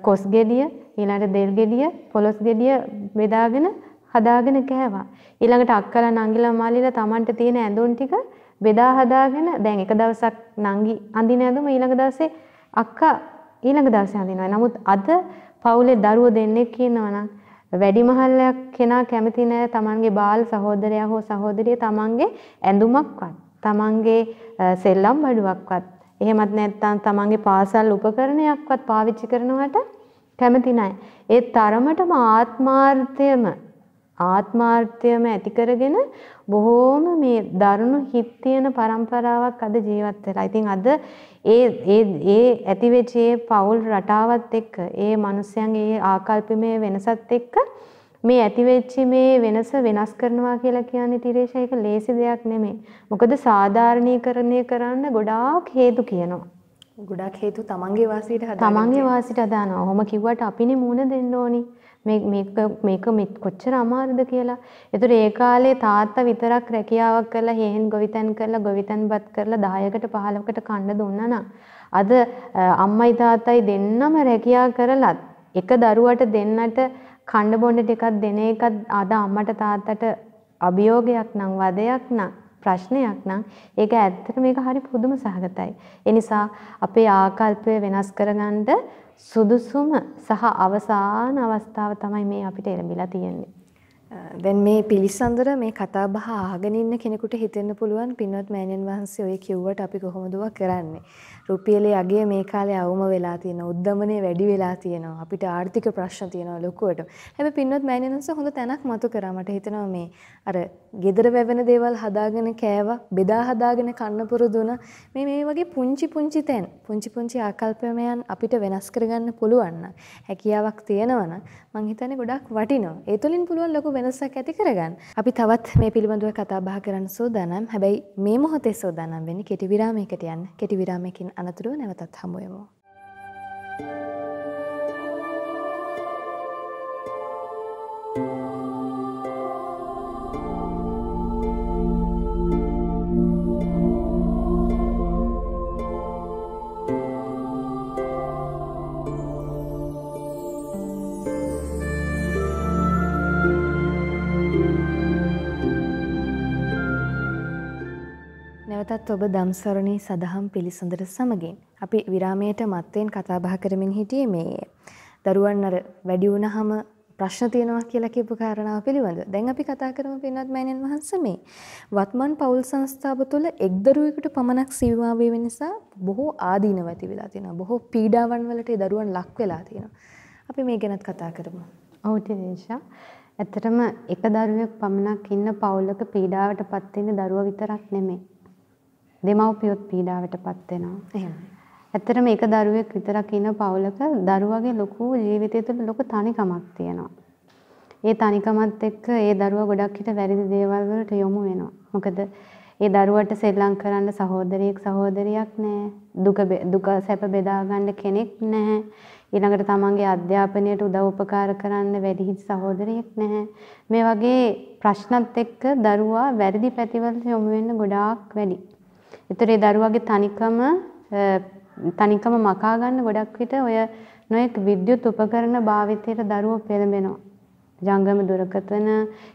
Speaker 2: කොස් ගෙඩිය ඊළඟට දෙල් ගෙඩිය පොලොස් ගෙඩිය බෙදාගෙන හදාගෙන කෑවා. ඊළඟට අක්කලා නංගිලා මාලිලා Tamanට තියෙන ඇඳුම් ටික බෙදා හදාගෙන දැන් එක දවසක් නංගි අඳින ඇඳුම ඊළඟ දවසේ අක්කා ඊළඟ දවසේ අඳිනවා. නමුත් අද පවුලේ දරුවෝ දෙන්නෙක් ඉන්නවා නම් වැඩිමහල්ලයක් කෙනා කැමති නෑ තමන්ගේ බාල සහෝදරයා හෝ සහෝදරිය තමන්ගේ ඇඳුමක්වත් තමන්ගේ සෙල්ලම් බඩුවක්වත් එහෙමත් නැත්නම් තමන්ගේ පාසල් උපකරණයක්වත් පාවිච්චි කරනවට කැමති නැහැ. ඒ තරමටම ආත්මාර්ථයම ආත්මාර්ථයම ඇති කරගෙන බොහෝම මේ දරුණු හිත් තියෙන પરම්පරාවක් අද ජීවත් වෙලා. ඉතින් අද ඒ ඒ ඒ ඇතිවෙච්ච ඒ පෞල් රටාවත් එක්ක ඒ මිනිස්යන්ගේ ආකල්පමය වෙනසත් එක්ක මේ ඇතිවෙච්ච මේ වෙනස වෙනස් කරනවා කියලා කියන්නේ තිරේෂා ඒක ලේසි දෙයක් නෙමෙයි. මොකද සාධාරණීකරණය කරන්න ගොඩාක් හේතු කියනවා.
Speaker 1: ගොඩක් හේතු තමන්ගේ වාසියට හදා
Speaker 2: තමන්ගේ වාසියට හදානවා. ඔහොම කිව්වට අපිනේ මූණ දෙන්න ඕනි. මේ මේක මේක කොච්චර අමාරුද කියලා. ඒතර ඒ කාලේ තාත්තා විතරක් රැකියාවක් කරලා හේහෙන් ගොවිතැන් කරලා ගොවිතැන්පත් කරලා 10කට 15කට කන්න දුන්නා නම් අද අම්මයි තාත්තයි දෙන්නම රැකියාව කරලත් එක දරුවට දෙන්නට කන්න බොන්න ටිකක් දෙන එකත් අද අම්මට තාත්තට අභියෝගයක් නම් වදයක් නම් ප්‍රශ්නයක් නම් ඒක ඇත්තට මේක හරි පුදුම සහගතයි. ඒ නිසා අපේ ආකල්පය වෙනස් කරගන්න සුදුසුම සහ අවසාන අවස්ථාව තමයි මේ අපිට එළඹිලා තියෙන්නේ.
Speaker 1: දැන් මේ පිළිසඳර මේ කතා බහ අහගෙන ඉන්න කෙනෙකුට හිතෙන්න පුළුවන් පින්වත් මෑණියන් වහන්සේ ඔය කිව්වට අපි කොහොමද කරන්නේ? රුපියලේ අගය මේ කාලේ අවම වෙලා තියෙනවා. උද්දමනය වැඩි වෙලා තියෙනවා. අපිට ආර්ථික ප්‍රශ්න තියෙනවා ලොකුවට. හැබැයි පින්වත් මෑණියන් වහන්සේ හොඳ තැනක් මතු කරා. මට හිතෙනවා මේ අර gedara වැවෙන දේවල් හදාගෙන කෑවා, බෙදා හදාගෙන කන්න පුරුදුන මේ මේ වගේ පුංචි පුංචි තැන්, පුංචි පුංචි ආකල්පමයන් අපිට වෙනස් කරගන්න පුළුවන් නම් හැකියාවක් තියෙනවා නම් මං හිතන්නේ ගොඩක් වටිනවා. ඒ තුලින් පුළුවන් ලොකු වෙනසක් ඇති කරගන්න. අපි තවත් මේ පිළිබඳව කතා බහ කරන්න සූදානම්. හැබැයි මේ මොහොතේ සූදානම් වෙන්නේ කෙටි විරාමයකට යන්න. කෙටි විරාමයකින් أنا تلونا وتتحموا يمو නැවතත් ඔබ දම්සරණී සදහම් පිළිසඳර සමගින් අපි විරාමයට මත්තෙන් කතා බහ කරමින් හිටියේ මේ දරුවන් අර වැඩි වුණාම ප්‍රශ්න තියෙනවා කියලා කියපු කාරණාව පිළිබඳ. දැන් අපි කතා කරමු පින්වත් මෑණියන් වහන්සේ මේ වත්මන් පෞල් සංස්ථාව තුළ එක් දරුවෙකුට පමණක් සීමා වීම නිසා බොහෝ ආදීනව ඇති වෙලා තියෙනවා. බොහෝ පීඩාවන් වලට ඒ දරුවන් ලක් වෙලා තියෙනවා. අපි මේ ගැනත් කතා කරමු.
Speaker 2: ඔව් ටිරේෂා. ඇත්තටම එක දරුවෙක් පමණක් ඉන්න පවුලක පීඩාවටපත් වෙන්නේ දරුවා විතරක් නෙමෙයි. දෙමව්පියොත් පීඩාවටපත් වෙනවා.
Speaker 1: එහෙමයි.
Speaker 2: ඇත්තටම එක දරුවෙක් විතරක් ඉන්න පවුලක දරුවගේ ලොකු ජීවිතය තුළ ලොකු තනිකමක් තියෙනවා. ඒ තනිකමත් එක්ක ඒ දරුවා ගොඩක් හිට වැරදි දේවල් වලට යොමු වෙනවා. මොකද ඒ දරුවට සෙල්ලම් කරන්න සහෝදරියෙක් සහෝදරියක් නැහැ. දුක දුක සැප බෙදා ගන්න කෙනෙක් නැහැ. ඊළඟට තමන්ගේ අධ්‍යාපනයට උදව් උපකාර කරන්න වැඩිහිටි සහෝදරියෙක් නැහැ. මේ වගේ ප්‍රශ්නත් එක්ක දරුවා වැරදි පැතිවලට යොමු වෙන්න ගොඩාක් වැඩි. ඒතර ඒ දරුවගේ තනිකම තනිකම මකා ගන්න ගොඩක් විට ඔය නොයෙක් විද්‍යුත් උපකරණ භාවිතයට දරුවෝ පෙළඹෙනවා. ජංගම දුරකථන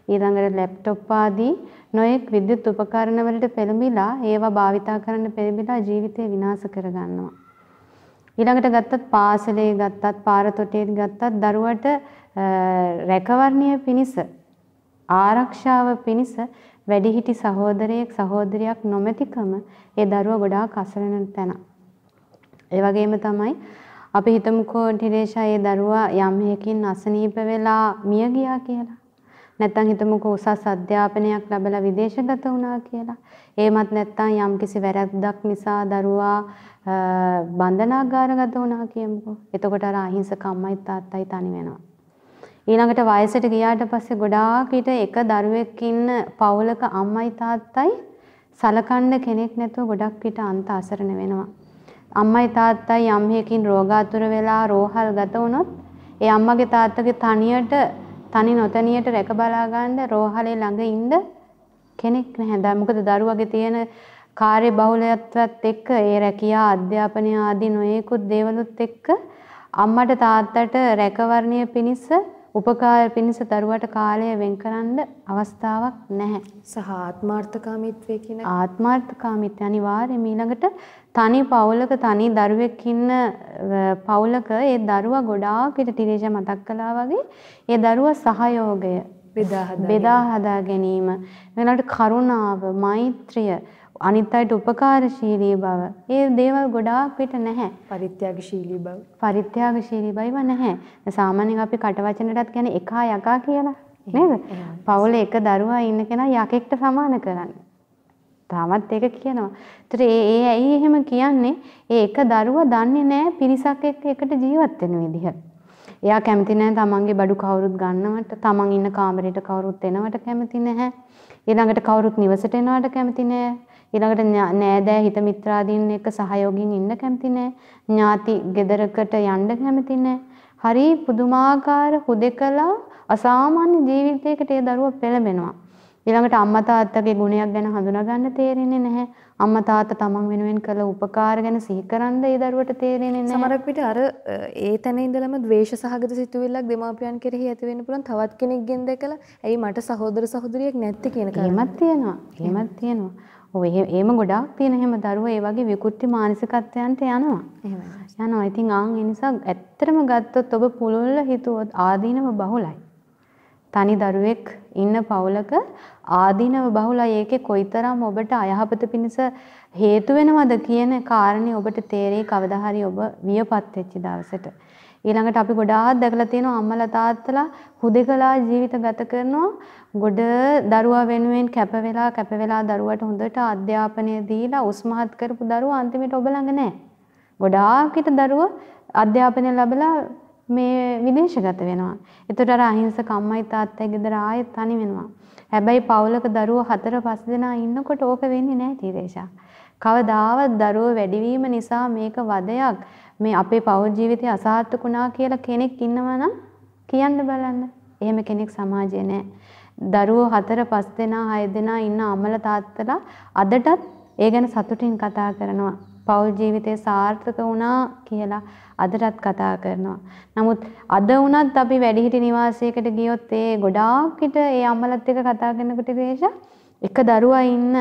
Speaker 2: ඊළඟට ලැප්ටොප් ආදී නොයෙක් විද්‍යුත් උපකරණ වලට පෙළඹිලා ඒවා භාවිතා කරන්න පෙළඹිලා ජීවිතය විනාශ කරගන්නවා. ඊළඟට ගත්තත් පාසලේ ගත්තත් පාර තොටේ ගත්තත් දරුවට රැකවරණය පිණිස ආරක්ෂාව පිණිස වැඩිහිටි සහෝදරයෙක් සහෝදරියක් නොමැතිකම ඒ දරුවා ගොඩාක් අසරණ තැන. ඒ වගේම තමයි අපි හිතමුකෝ ටිරේෂා ඒ දරුවා යම් හේකින් අසනීප වෙලා මිය ගියා කියලා. නැත්නම් හිතමුකෝ උසස් අධ්‍යාපනයක් ලැබලා විදේශගත වුණා කියලා. එහෙමත් නැත්නම් යම්කිසි වැරැද්දක් නිසා දරුවා බන්ධනාගාරගත වුණා කියමුකෝ. එතකොට අර අහිංසක අම්මයි තාත්තයි තනි වෙනවා. ඊළඟට වයසට ගියාට පස්සේ ගොඩාක් ඊට එක දරුවෙක් ඉන්න පවුලක අම්මයි තාත්තයි සලකන්න කෙනෙක් නැතුව ගොඩක් විට අන්ත අසරණ වෙනවා. අම්මයි තාත්තයි යම් හේකින් රෝගාතුර වෙලා රෝහල් ගත වුණොත් ඒ අම්මගේ තාත්තගේ තනියට තනි නොතනියට රැක බලා ගන්න රෝහලේ ළඟ ඉන්න කෙනෙක් නැහැ. දැන් මොකද දරුවගේ තියෙන කාර්ය බහුලත්වයත් එක්ක ඒ රැකියා අධ්‍යාපනය ආදී නොයෙකුත් දේවලුත් එක්ක අම්මට තාත්තට රැකවරණය පිණිස උපකාර පිණිස දරුවට කාලය වෙන් කරන්න අවස්ථාවක් නැහැ.
Speaker 1: සහ ආත්මාර්ථකාමීත්වය කියන
Speaker 2: ආත්මාර්ථකාමීත්වය අනිවාර්යයෙන්ම ඊළඟට තනි පවුලක තනි දරුවෙක් ඉන්න පවුලක ඒ දරුවා ගොඩාක් විට ටිරේෂා මතක් කළා වගේ ඒ දරුවා සහයෝගය
Speaker 1: බෙදා හදා
Speaker 2: ගැනීම. ඊළඟට කරුණාව මෛත්‍රිය අනිත් අයට උපකාරශීලී බව ඒ දේවල් ගොඩාක් විට නැහැ
Speaker 1: පරිත්‍යාගශීලී බව
Speaker 2: පරිත්‍යාගශීලී බව නැහැ සාමාන්‍යයෙන් අපි කටවචනටත් කියන්නේ එකා යකා කියලා නේද පවුලේ එක දරුවා ඉන්න කෙනා යකෙක්ට සමාන කරන්නේ තාමත් ඒක කියනවා. ඒතර ඒ ඒ ඇයි එහෙම කියන්නේ? ඒ එක දරුවා දන්නේ නැහැ පිරිසක් එක්ක එකට ජීවත් වෙන විදිහ. එයා කැමති නැහැ තමන්ගේ බඩු කවුරුත් ගන්නවට, තමන් ඉන්න කාමරේට කවුරුත් එනවට කැමති නැහැ. ඊළඟට කවුරුත් නිවසට එනවට කැමති නැහැ. ඊළඟට නෑදෑ හිත මිත්‍රාදීන් එක්ක සහයෝගයෙන් ඉන්න කැමති නැහැ. ඥාති ගෙදරකට යන්න කැමති නැහැ. හරි පුදුමාකාර හුදෙකලා අසාමාන්‍ය ජීවිතයකට ඒ දරුවා පෙළඹෙනවා. ඊළඟට අම්මා තාත්තගේ ගුණයක් ගැන හඳුනා ගන්න තේරෙන්නේ නැහැ. අම්මා තාත්තා තමන් වෙනුවෙන් කළ උපකාර ගැන සිහි කරන්න ඒ දරුවට තේරෙන්නේ නැහැ.
Speaker 1: සමහරක් විට අර ඒ තැන ඉඳලම ද්වේෂ සහගත සිතුවිල්ලක් දෙමාපියන් කෙරෙහි ඇති වෙන්න පුළුවන් තවත් කෙනෙක්ගෙන් දැකලා ඇයි මට සහෝදර සහෝදරියක් නැත්තේ කියන කාරණා.
Speaker 2: එහෙමත් තියෙනවා. එහෙමත් තියෙනවා. ඔව් එහෙම ගොඩාක් තියෙන එහෙම දරුවෝ ඒ වගේ විකෘති මානසිකත්වයන්ට යනවා.
Speaker 1: එහෙමයි.
Speaker 2: යනවා. ඉතින් ආන් ඒ නිසා ඇත්තටම ගත්තොත් ඔබ පුළුල්ල හිතුවොත් ආදීනව බහුලයි. තනි දරුවෙක් ඉන්න පවුලක ආදීනව බහුලයි ඒකේ කොයිතරම් ඔබට අයහපත පිණිස හේතු වෙනවද කියන කාරණේ ඔබට තේරෙයි කවදා හරි ඔබ වියපත් වෙච්ච දවසට. ඊළඟට අපි ගොඩාක් දැකලා තියෙනවා අම්මලා තාත්තලා හුදෙකලා ජීවිත ගත කරනවා ගොඩ දරුවා වෙනුවෙන් කැප වෙලා කැප වෙලා දරුවට හොඳට අධ්‍යාපනය දීලා උස්මහත් කරපු දරුවා අන්තිමට ඔබ ළඟ නැහැ. ගොඩාක් හිට දරුවා අධ්‍යාපනය ලැබලා මේ විදේශගත වෙනවා. එතකොට අර අහිංසක අම්මයි තාත්තයි ගෙදර ආයෙත් තනි වෙනවා. හැබැයි පවුලක දරුවෝ හතර පහ දෙනා ඉන්නකොට ඕක වෙන්නේ නැහැ තීරේෂා. කවදාවත් දරුවෝ වැඩිවීම නිසා මේක වදයක් මේ අපේ පෞල් ජීවිතය අසාර්ථක වුණා කියලා කෙනෙක් ඉන්නවා නම් කියන්න බලන්න. එහෙම කෙනෙක් සමාජයේ නැහැ. දරුවෝ හතර පහ දෙනා හය දෙනා ඉන්න අම්මලා තාත්තලා අදටත් ඒ ගැන සතුටින් කතා කරනවා. පෞල් ජීවිතය සාර්ථක වුණා කියලා අදටත් කතා කරනවා. නමුත් අද වුණත් අපි වැඩිහිටි නිවාසයකට ගියොත් ඒ ගොඩාක් විට ඒ අම්මලත් එක්ක කතා කරනකොට දේශ එක දරුවා ඉන්න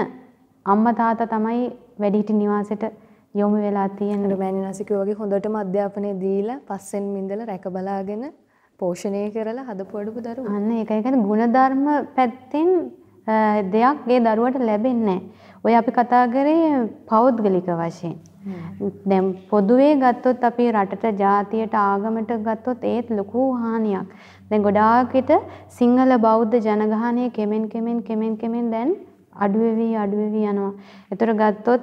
Speaker 2: අම්මා තාත්තා තමයි වැඩිහිටි නිවාසෙට යොමු වෙලා තියෙන්නේ.
Speaker 1: මෑණිනාසිකෝ වගේ හොඳටම අධ්‍යාපනය දීලා පස්සෙන් මින්දලා රැක බලාගෙන පෝෂණය කරලා හදපු අඩපු දරුවෝ.
Speaker 2: අන්න ඒකයි කියන්නේ ಗುಣධර්ම පැත්තෙන් දෙයක් ඒ දරුවට ලැබෙන්නේ ඔය අපි කතා කරේ පෞද්ගලික වශයෙන්. දැන් පොදුවේ ගත්තොත් අපි රටට ජාතියට ආගමට ගත්තොත් ඒත් ලොකු හානියක්. දැන් ගොඩාක් සිංහල බෞද්ධ ජනගහනය කෙමෙන් කෙමෙන් කෙමෙන් කෙමෙන් දැන් අඩු වෙවි අඩු වෙවි යනවා. ඒතර ගත්තොත්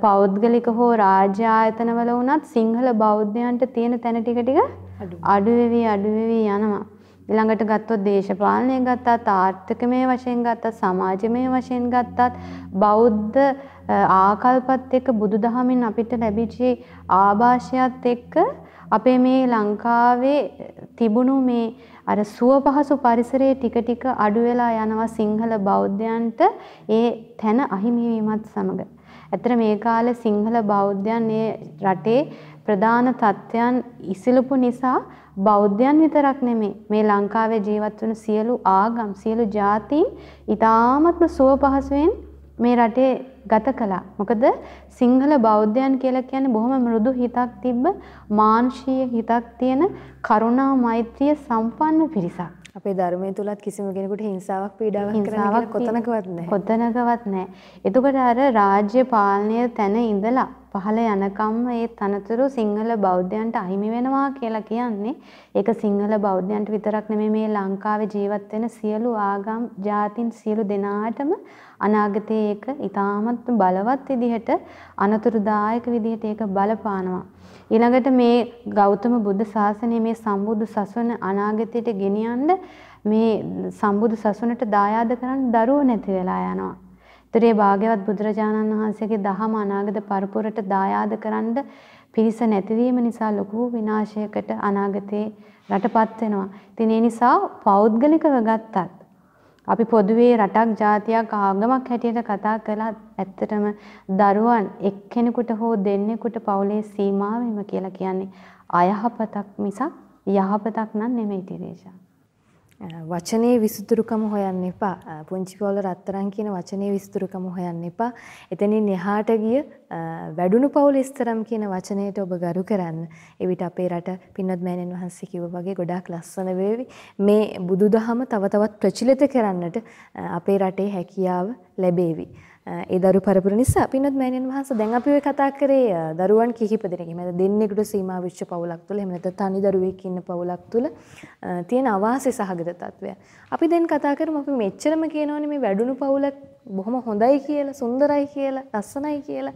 Speaker 2: පෞද්ගලික හෝ රාජ්‍ය ආයතනවල වුණත් සිංහල බෞද්ධයන්ට තියෙන තැන ටික ටික අඩු වෙවි අඩු වෙවි යනවා. ඊළඟට ගත්තොත් දේශපාලනය ගත්තත් ආර්ථිකමය වශයෙන් ගත්තත් සමාජමය වශයෙන් ගත්තත් බෞද්ධ ආකල්පත් එක්ක බුදුදහමින් අපිට ලැබිච්ච ආభాෂයත් එක්ක අපේ මේ ලංකාවේ තිබුණු මේ අර සුව පහසු පරිසරයේ ටික ටික අඩු වෙලා යනවා සිංහල බෞද්ධයන්ට ඒ තැන අහිමි වීමත් සමග. ඇත්තට මේ කාලේ සිංහල බෞද්ධයන් මේ රටේ ප්‍රධාන තත්ත්වයන් ඉසිලුපු නිසා බෞද්ධයන් විතරක් නෙමේ මේ ලංකාවේ ජීවත් වන සියලු ආගම් සියලු ජාතීන් ඊ타මත්ම සුව පහසුවෙන් මේ රටේ ගත කළා. මොකද සිංහල බෞද්ධයන් කියලා කියන්නේ බොහොම මෘදු හිතක් තිබ්බ මානුෂීය හිතක් තියෙන කරුණා මෛත්‍රිය සම්පන්න පිරිසක්.
Speaker 1: අපේ ධර්මයේ තුලත් කිසිම කෙනෙකුට හිංසාවක් පීඩාවක් කරන්න කොතනකවත් නැහැ.
Speaker 2: කොතනකවත් නැහැ. එතකොට අර රාජ්‍ය පාලනය තැන ඉඳලා පහළ යනකම්ම ඒ තනතුරු සිංහල බෞද්ධයන්ට අහිමි වෙනවා කියලා කියන්නේ ඒක සිංහල බෞද්ධයන්ට විතරක් නෙමෙයි මේ ලංකාවේ ජීවත් වෙන සියලු ආගම් ජාතින් සියලු දෙනාටම අනාගතයේ ඒක ඊටමත් බලවත් විදිහට අනතුරුදායක විදිහට ඒක බලපානවා. ඊළඟට මේ ගෞතම බුද්ධ ශාසනය මේ සම්බුදු සසුන අනාගතයට ගෙනියන්න මේ සම්බුදු සසුනට දායාද කරන්න දරුවෝ නැති වෙලා යනවා. ඒතරේ භාග්‍යවත් බුදුරජාණන් වහන්සේගේ දහම අනාගත පරපුරට දායාද කරන්න පිරිස නැතිවීම නිසා ලොකු විනාශයකට අනාගතේ රටපත් වෙනවා. ඉතින් ඒ නිසා පෞද්ගලිකව ගත්තත් අපි පොදුවේ රටක් ජාතියක් ආගමක් හැටියට කතා කළත් ඇත්තටම දරුවන් එක්කෙනෙකුට හෝ දෙන්නෙකුට පවුලේ සීමාවෙම කියලා කියන්නේ අයහපතක් මිසක් යහපතක් නම් නෙමෙයි තිරේෂා.
Speaker 1: වචනේ විසුතුරුකම හොයන්න එපා. පුංචි පොළ රත්තරන් කියන වචනේ විසුතුරුකම හොයන්න එපා. එතනින් එහාට ගිය වැඩුණු පවුල ඉස්තරම් කියන වචනයට ඔබ ගරු කරන්න. එවිට අපේ රට පින්වත් මෑණියන් වහන්සේ කිව්වා වගේ ගොඩාක් ලස්සන වේවි. මේ බුදුදහම තව තවත් ප්‍රචලිත කරන්නට අපේ රටේ හැකියාව ලැබේවි. ඒ දරු පරපුර නිසා පින්වත් මෑණියන් වහන්සේ දැන් අපි ඔය කතා කරේ දරුවන් කිහිප දෙනෙක්. එහෙම දෙන්නෙකුට සීමා වෙච්ච පවුලක් තුළ එහෙම නැත්නම් තනි දරුවෙක් ඉන්න පවුලක් තුළ තියෙන අවාසි සහගත තත්වය. අපි දැන් කතා කරමු අපි මෙච්චරම කියනවනේ මේ වැඩුණු පවුලක් බොහොම හොඳයි කියලා, සුන්දරයි කියලා, ලස්සනයි කියලා.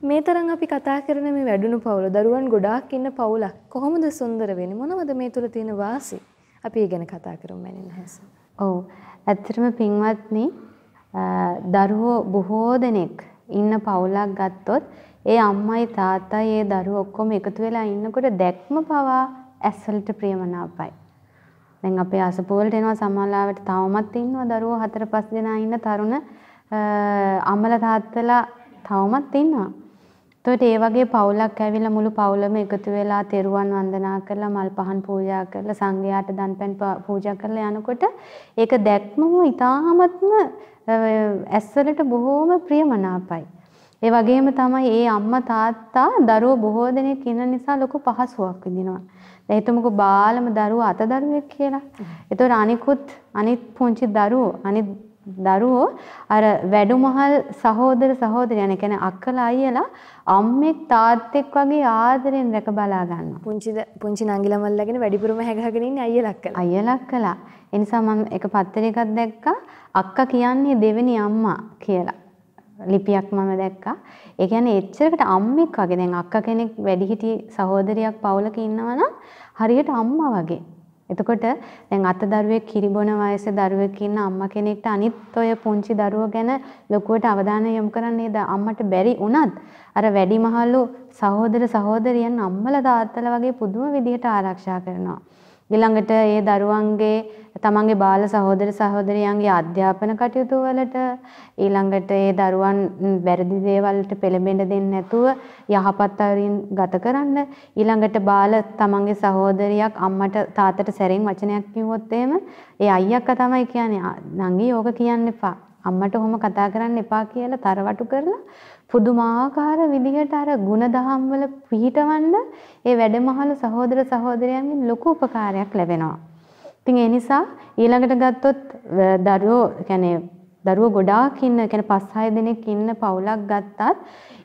Speaker 1: මේ තරම් අපි කතා කරන මේ වැඩුණු පවුල දරුවන් ගොඩාක් ඉන්න පවුලක් කොහොමද සුන්දර වෙන්නේ? මොනවද මේ තුල තියෙන වාසි? අපි ඒ ගැන කතා කරමු මෑණියන් වහන්සේ.
Speaker 2: ඔව්. ඇත්තටම පින්වත්නි දරුවෝ බොහෝ දෙනෙක් ඉන්න පවුලක් ගත්තොත් ඒ අම්මයි තාත්තයි ඒ දරුවෝ ඔක්කොම එකතු වෙලා ඉන්නකොට දැක්ම පවා ඇස්වලට ප්‍රියමනාපයි. දැන් අපේ අසපුවලට එනවා සමහරවිට තවමත් ඉන්නවා දරුවෝ හතර පහ දෙනා ඉන්න තරුණ අම්මලා තාත්තලා තවමත් ඉන්නවා. එතකොට ඒ වගේ පවුලක් ඇවිල්ලා මුළු පවුලම එකතු වෙලා තෙරුවන් වන්දනා කරලා මල් පහන් පූජා කරලා සංඝයාට දන්පැන් පූජා කරලා යනකොට ඒක දැක්මම ඉතාමත්ම ඇස්වලට බොහෝම ප්‍රියමනාපයි. ඒ වගේම තමයි ඒ අම්මා තාත්තා දරුවෝ බොහෝ දෙනෙක් ඉන්න නිසා ලොකු පහසුවක් විඳිනවා. දැන් හිතමුකෝ බාලම දරුවා අත දරුවෙක් කියලා. ඒතකොට අනිකුත් අනිත් පුංචි දරුවෝ අනිත් දරුවෝ අර වැඩුමහල් සහෝදර සහෝදරයන් කියන්නේ අක්කලා අයියලා අම්මෙක් තාත්තෙක් වගේ ආදරෙන් රැක බලා ගන්නවා.
Speaker 1: පුංචි පුංචි නංගිලා මල්ලාගෙන වැඩිපුරම හැගහගෙන ඉන්නේ අයියලා අක්කලා.
Speaker 2: අයියලා අක්කලා. ඒ නිසා මම එක පත්තරයකක් දැක්කා අක්කා කියන්නේ දෙවෙනි අම්මා කියලා. ලිපියක් මම දැක්කා. ඒ කියන්නේ එච්චරකට අම්මෙක් වගේ දැන් අක්කා කෙනෙක් වැඩිහිටි සහෝදරියක් පවුලක ඉන්නවා හරියට අම්මා වගේ. එතකොට දැන් අත දරුවෙක් කිරිබොන වයසේ දරුවෙක් ඉන්න අම්මා කෙනෙක්ට අනිත් ඔය පුංචි දරුවෝ ගැන ලොකුවට අවධානය යොමු කරන්නේ අම්මට බැරි වුණත් අර වැඩිමහලු සහෝදර සහෝදරියන් අම්මලා තාත්තලා වගේ පුදුම විදිහට ආරක්ෂා කරනවා. ඊළඟට ඒ දරුවන්ගේ තමන්ගේ බාල සහෝදර සහෝදරියන්ගේ අධ්‍යාපන කටයුතු වලට ඊළඟට ඒ දරුවන් වැරදි දේවල්ට පෙළඹෙන්න දෙන්නේ නැතුව යහපත් අයුරින් ගත කරන්න. ඊළඟට බාල තමන්ගේ සහෝදරියක් අම්මට තාත්තට සැරින් වචනයක් කිව්වොත් එහෙම ඒ අයියක්ක තමයි කියන්නේ. නංගි ඕක කියන්න එපා. අම්මට ඔහොම කතා කරන්න එපා කියලා තරවටු කරලා පුදුමාකාර විදිහට අර ಗುಣදහම් වල පිහිටවන්න ඒ වැඩමහලු සහෝදර සහෝදරයන්ගෙන් ලොකු උපකාරයක් ලැබෙනවා. ඉතින් ඒ නිසා ඊළඟට ගත්තොත් දරුවෝ කියන්නේ දරුවෝ ගොඩාක් ඉන්න කියන්නේ පස් හය දෙනෙක් ඉන්න පවුලක් ගත්තත්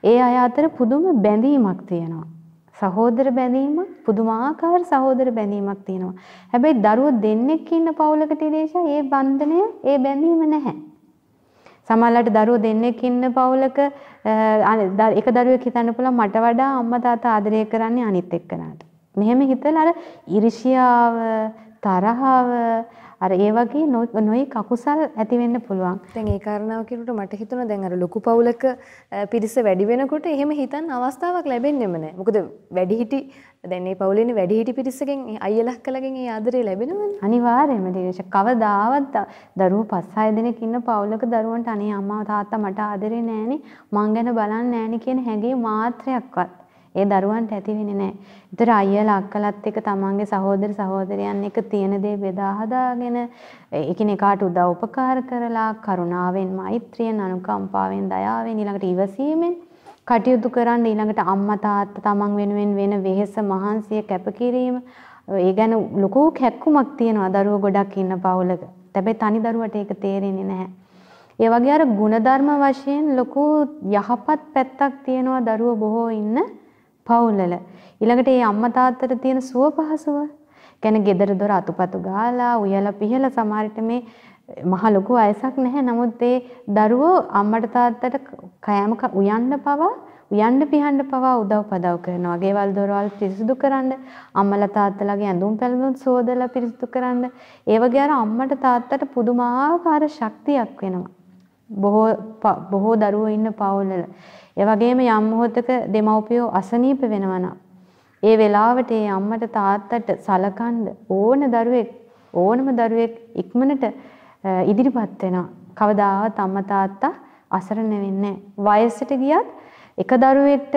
Speaker 2: ඒ අය අතර පුදුම බැඳීමක් තියෙනවා. සහෝදර බැඳීමක් පුදුමාකාර සහෝදර බැඳීමක් තියෙනවා. හැබැයි දරුවෝ දෙන්නෙක් ඉන්න පවුලකට ඉදේශා ඒ බන්ධනය ඒ බැඳීම නැහැ. සමහරවිට දරුවෝ දෙන්නෙක් ඉන්න පවුලක එක දරුවෙක් හිතන්න පුළුවන් මට වඩා අම්මා තාත්තා ආදරය කරන්නේ අනිත් එක්කනට. මෙහෙම හිතලා අර ඉරිෂියාව, තරහව, අර ඒ වගේ නොයි කකුසල් ඇති වෙන්න පුළුවන්.
Speaker 1: දැන් ඒ කාරණාව කියනකොට මට හිතුණා දැන් අර ලොකු පවුලක පිරිස වැඩි වෙනකොට එහෙම හිතන්න අවස්ථාවක් ලැබෙන්නෙම නැහැ. මොකද වැඩිහිටි දැන් මේ පවුලේ වැඩිහිටි පිරිසකින් අයියලා අක්කලාගෙන් ඒ ආදරේ ලැබෙනවනේ.
Speaker 2: අනිවාර්යයෙන්ම දිනේෂ කවදාවත් දරුවෝ පස් හය දෙනෙක් ඉන්න පවුලක දරුවන්ට අනේ අම්මා තාත්තා මට ආදරේ නෑනේ මං ගැන බලන්නේ නෑනේ කියන හැඟීම මාත්‍රයක්වත් ඒ දරුවන්ට ඇති වෙන්නේ නැහැ. ඒතර අයියලා අක්කලත් එක්ක තමන්ගේ සහෝදර සහෝදරයන් එක්ක තියෙන දේ බෙදා හදාගෙන එකිනෙකාට උදව් උපකාර කරලා කරුණාවෙන් මෛත්‍රියෙන් අනුකම්පාවෙන් දයාවෙන් ඊළඟට ඉවසීමෙන් කටයුතු කරන්න ඊළඟට අම්මා තාත්තා තමන් වෙනුවෙන් වෙන වෙහෙස මහන්සිය කැපකිරීම ඒ ගැන ලොකු කැක්කුමක් තියෙනවා දරුවෝ ගොඩක් ඉන්න පවුලක. හැබැයි තනි දරුවට ඒක තේරෙන්නේ නැහැ. ඒ වගේ අර ಗುಣධර්ම වශයෙන් ලොකු යහපත් පැත්තක් තියෙනවා දරුවෝ බොහෝ ඉන්න පවුල්වල. ඊළඟට මේ අම්මා තාත්තට තියෙන සුව පහසුව. කියන්නේ gedara dora අතුපතු ගාලා උයලා පිහලා සමහරට මේ මහ ලොකු වයසක් නැහැ. නමුත් ඒ දරුවෝ අම්මට තාත්තට කෑම උයන්න පවා උයන්න පිහන්න පවා උදව් පදව් කරනවා. ගෙවල් දොරවල් පිරිසිදු කරන්න, අම්මලා තාත්තලාගේ ඇඳුම් පැළඳුම් සෝදලා පිරිසිදු කරන්න. ඒ වගේ අර අම්මට තාත්තට පුදුමාකාර ශක්තියක් වෙනවා. බොහෝ බොහෝ දරුවෝ ඉන්න පවුල්වල. ඒ වගේම යම් මොහොතක දෙමව්පියෝ අසනීප වෙනවා ඒ වෙලාවට ඒ අම්මට තාත්තට සලකන්න ඕන දරුවෙක් ඕනම දරුවෙක් ඉක්මනට ඉදිරිපත් වෙනවා. කවදාවත් අම්මා තාත්තා අසරණ වෙන්නේ වයසට ගියත් එක දරුවෙක්ට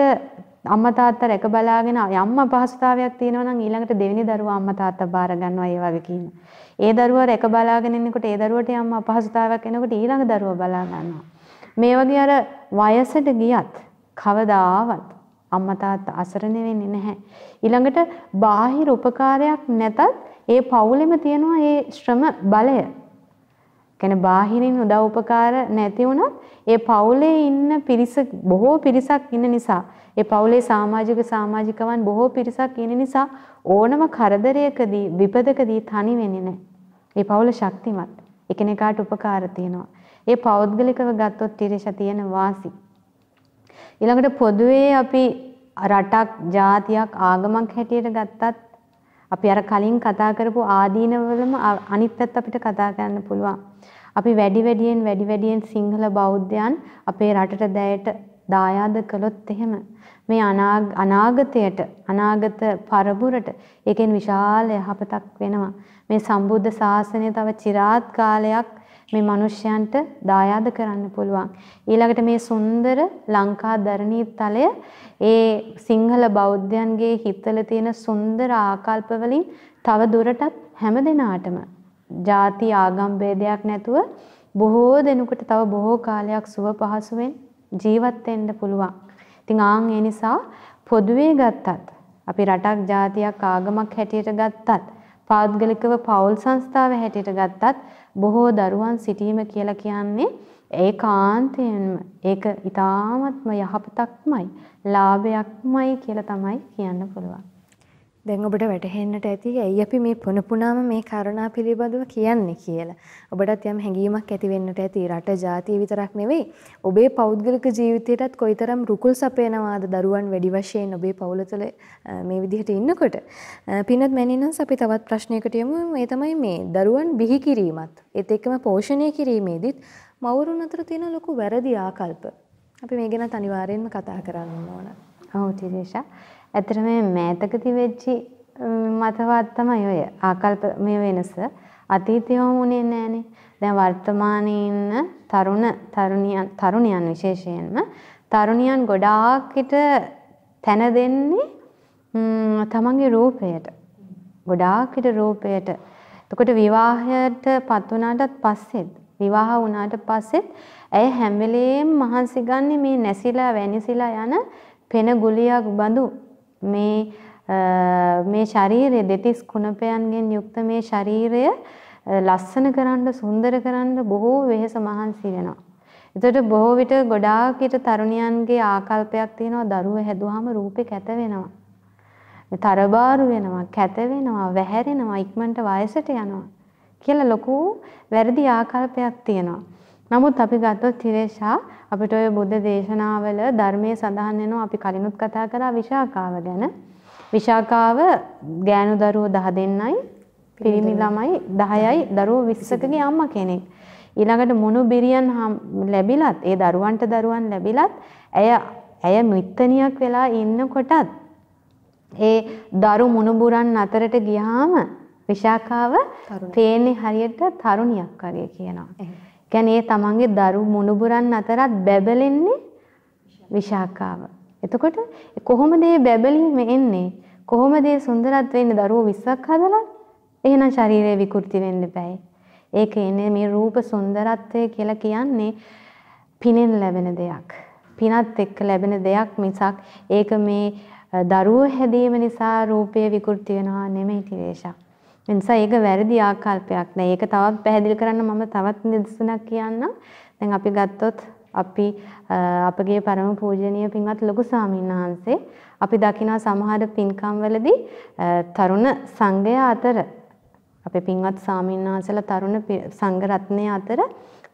Speaker 2: අම්මා තාත්තා රැක බලාගෙන යම් අපහසුතාවයක් තියෙනවා නම් ඊළඟට දෙවෙනි දරුවා අම්මා තාත්තා බාර ගන්නවා ඒ වගේ කියන. ඒ දරුවා රැක බලාගෙන ඉන්නකොට ඒ දරුවට යම් අපහසුතාවයක් එනකොට ඊළඟ දරුවා බලා ගන්නවා. මේ වගේ අර වයසට ගියත් කවදාවත් අම්මා තාත්තා අසරණ වෙන්නේ නැහැ. ඊළඟට බාහිර උපකාරයක් නැතත් ඒ පවුලෙම තියෙනවා ඒ ශ්‍රම බලය. කියන්නේ බාහිරින් උදව් උපකාර නැති වුණත් ඒ පවුලේ ඉන්න පිරිස බොහෝ පිරිසක් ඉන්න නිසා ඒ පවුලේ සමාජික සමාජිකවන් බොහෝ පිරිසක් ඉන්න නිසා ඕනම කරදරයකදී විපදකදී තනි වෙන්නේ නැහැ. ඒ පවුල ශක්තිමත්. එකිනෙකාට උපකාර තියෙනවා. ඒ පෞද්ගලිකව ගත්තොත් තිරේෂ තියෙන වාසි. ඊළඟට පොදුවේ අපි රටක්, ජාතියක්, ආගමක් හැටියට ගත්තත් අපි අර කලින් කතා කරපු ආදීනවලම අනිත් පැත්ත අපිට කතා කරන්න පුළුවන්. අපි වැඩි වැඩියෙන් වැඩි වැඩියෙන් සිංහල බෞද්ධයන් අපේ රටට දැයට දායාද කළොත් එහෙම මේ අනාගතයට අනාගත පරපුරට ඒකෙන් විශාල යහපතක් වෙනවා. මේ සම්බුද්ධ ශාසනය තව চিරාත් කාලයක් මේ මිනිස්යන්ට දායාද කරන්න පුළුවන්. ඊළඟට මේ සුන්දර ලංකා දරණී තලය ඒ සිංහල බෞද්ධයන්ගේ හිතල තියෙන සුන්දර ආකල්ප වලින් තව දුරටත් හැම දිනාටම ಜಾති ආගම් ભેදයක් නැතුව බොහෝ දෙනෙකුට තව බොහෝ කාලයක් සුව පහසුවෙන් ජීවත් වෙන්න පුළුවන්. ඉතින් ආන් ඒ නිසා පොදුවේ ගත්තත් අපි රටක් ජාතියක් ආගමක් හැටියට ගත්තත් පෞද්ගලිකව පෞල් සංස්ථාව හැටියට ගත්තත් බොහෝ දරුවන් සිටීම කියලා කියන්නේ ඒකාන්තයෙන්ම ඒක ඊ타ත්ම යහපතක්මයි ලාභයක්මයි කියලා තමයි කියන්න පුළුවන්.
Speaker 1: දැන් ඔබට වැටහෙන්නට ඇති ඇයි අපි මේ පුන පුනාම මේ කරුණා පිළිබඳව කියන්නේ කියලා. ඔබටත් යම් හැඟීමක් ඇති වෙන්නට ඇති රට ජාතිය විතරක් නෙවෙයි ඔබේ පෞද්ගලික ජීවිතයටත් කොයිතරම් රුකුල් සපයනවාද දරුවන් වැඩි වශයෙන් ඔබේ පවුල තුළ මේ විදිහට ඉන්නකොට. පින්වත් මැනිනන්ස් අපි තවත් ප්‍රශ්නයකට යමු. මේ තමයි මේ දරුවන් බිහි කිරීමත් ඒත් එක්කම පෝෂණය කිරීමේදීත් මවුරුන් අතර තියෙන ලොකු වැරදි ආකල්ප. අපි මේ ගැනත් අනිවාර්යෙන්ම කතා කරන්න ඕන.
Speaker 2: ඔව් තිරේෂා. ඇත්තටම මෑතකදී වෙච්චි මතවාද තමයි ඔය ආකල්ප මේ වෙනස. අතීතයම වුණේ නැහනේ. දැන් වර්තමානයේ ඉන්න තරුණ තරුණියන් තරුණියන් විශේෂයෙන්ම තරුණියන් ගොඩාක්ට තැන දෙන්නේ තමන්ගේ රූපයට. ගොඩාක්ට රූපයට. එතකොට විවාහයට පත් වුණාටත් පස්සෙත් විවාහ වුණාට පස්සෙත් ඇය හැම වෙලේම මහන්සි ගන්නේ මේ නැසිලා වැනිසිලා යන පෙන ගුලියක් බඳු මේ මේ ශරීරය දෙතිස් කුණපයන්ගෙන් යුක්ත මේ ශරීරය ලස්සන කරන්න සුන්දර කරන්න බොහෝ වෙහෙස මහන්සි වෙනවා. එතකොට බොහෝ විට ගොඩාක් විට තරුණියන්ගේ ආකල්පයක් තියෙනවා දරුවෝ හැදුවාම රූපේ කැත වෙනවා. තරබාරු වෙනවා, කැත වෙනවා, වැහැරෙනවා, ඉක්මනට වයසට යනවා කියලා ලොකු වැරදි ආකල්පයක් තියෙනවා. නමුත් අපි ගත්තොත් තිරේෂා අපිට ඔය බුද්ධ දේශනාවල ධර්මයේ සඳහන් වෙනවා අපි කලිනුත් කතා කරා විශාකාව ගැන. විශාකාව ගෑනු දරුවෝ 10 දෙන්නයි පිරිමි ළමයි 10යි දරුවෝ 20කගේ අම්මා කෙනෙක්. ඊළඟට මුණු බිරියන් ලැබිලත් ඒ දරුවන්ට දරුවන් ලැබිලත් ඇය ඇය මිත්තනියක් වෙලා ඉන්නකොටත් ඒ දරු මුණුබුරන් අතරට ගියාම විශාකාව පේන්නේ හරියට තරුණියක් වගේ කියනවා. කියන්නේ තමන්ගේ දරු මුණුබුරන් අතරත් බැබලෙන්නේ විශාකාව. එතකොට කොහොමද මේ බැබලීම එන්නේ? කොහොමද මේ සුන්දරත් වෙන්නේ දරුවෝ 20ක් හදලා? එහෙනම් ශරීරය විකෘති වෙන්න බෑ. ඒක එන්නේ මේ රූප සුන්දරත්වය කියලා කියන්නේ පිනෙන් ලැබෙන දෙයක්. පිනත් එක්ක ලැබෙන දෙයක් මිසක් ඒක මේ දරුවෝ හැදීම නිසා රූපය විකෘති වෙනවා නෙමෙයි තිරේෂා. නිසා ඒක වැරදි ආකල්පයක් නෑ. ඒක තවත් පැහැදිලි කරන්න මම තවත් නිදසුනක් කියන්නම්. දැන් අපි ගත්තොත් අපි අපගේ පරම පූජනීය පින්වත් ලොකු ස්වාමීන් වහන්සේ අපි දකිනා සමහර පින්කම් වලදී තරුණ සංඝයා අතර අපේ පින්වත් ස්වාමීන් වහන්සේලා තරුණ සංඝ රත්නය අතර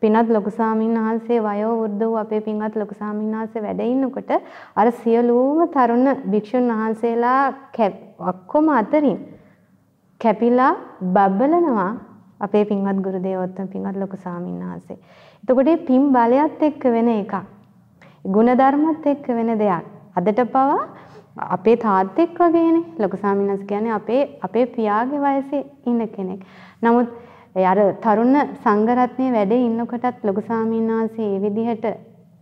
Speaker 2: පින්වත් ලොකු ස්වාමීන් වහන්සේ වයෝ වෘද්ධ වූ අපේ පින්වත් ලොකු ස්වාමීන් වහන්සේ වැඩ ඉන්නකොට අර සියලුම තරුණ භික්ෂුන් වහන්සේලා ඔක්කොම අතරින් කැපිලා බබලනවා අපේ පින්වත් ගුරු දේවෝත්තම පින්වත් ලොකු සාමින් වහන්සේ. එතකොට මේ පින් බලයත් එක්ක වෙන එකක්. ಗುಣධර්මත් එක්ක වෙන දෙයක්. අදට පවා අපේ තාත්තෙක් වගේනේ ලොකු සාමින් වහන්සේ කියන්නේ අපේ අපේ පියාගේ වයසේ ඉන්න කෙනෙක්. නමුත් අර තරුණ සංඝරත්නයේ වැඩේ ඉන්නකොටත් ලොකු සාමින් වහන්සේ මේ විදිහට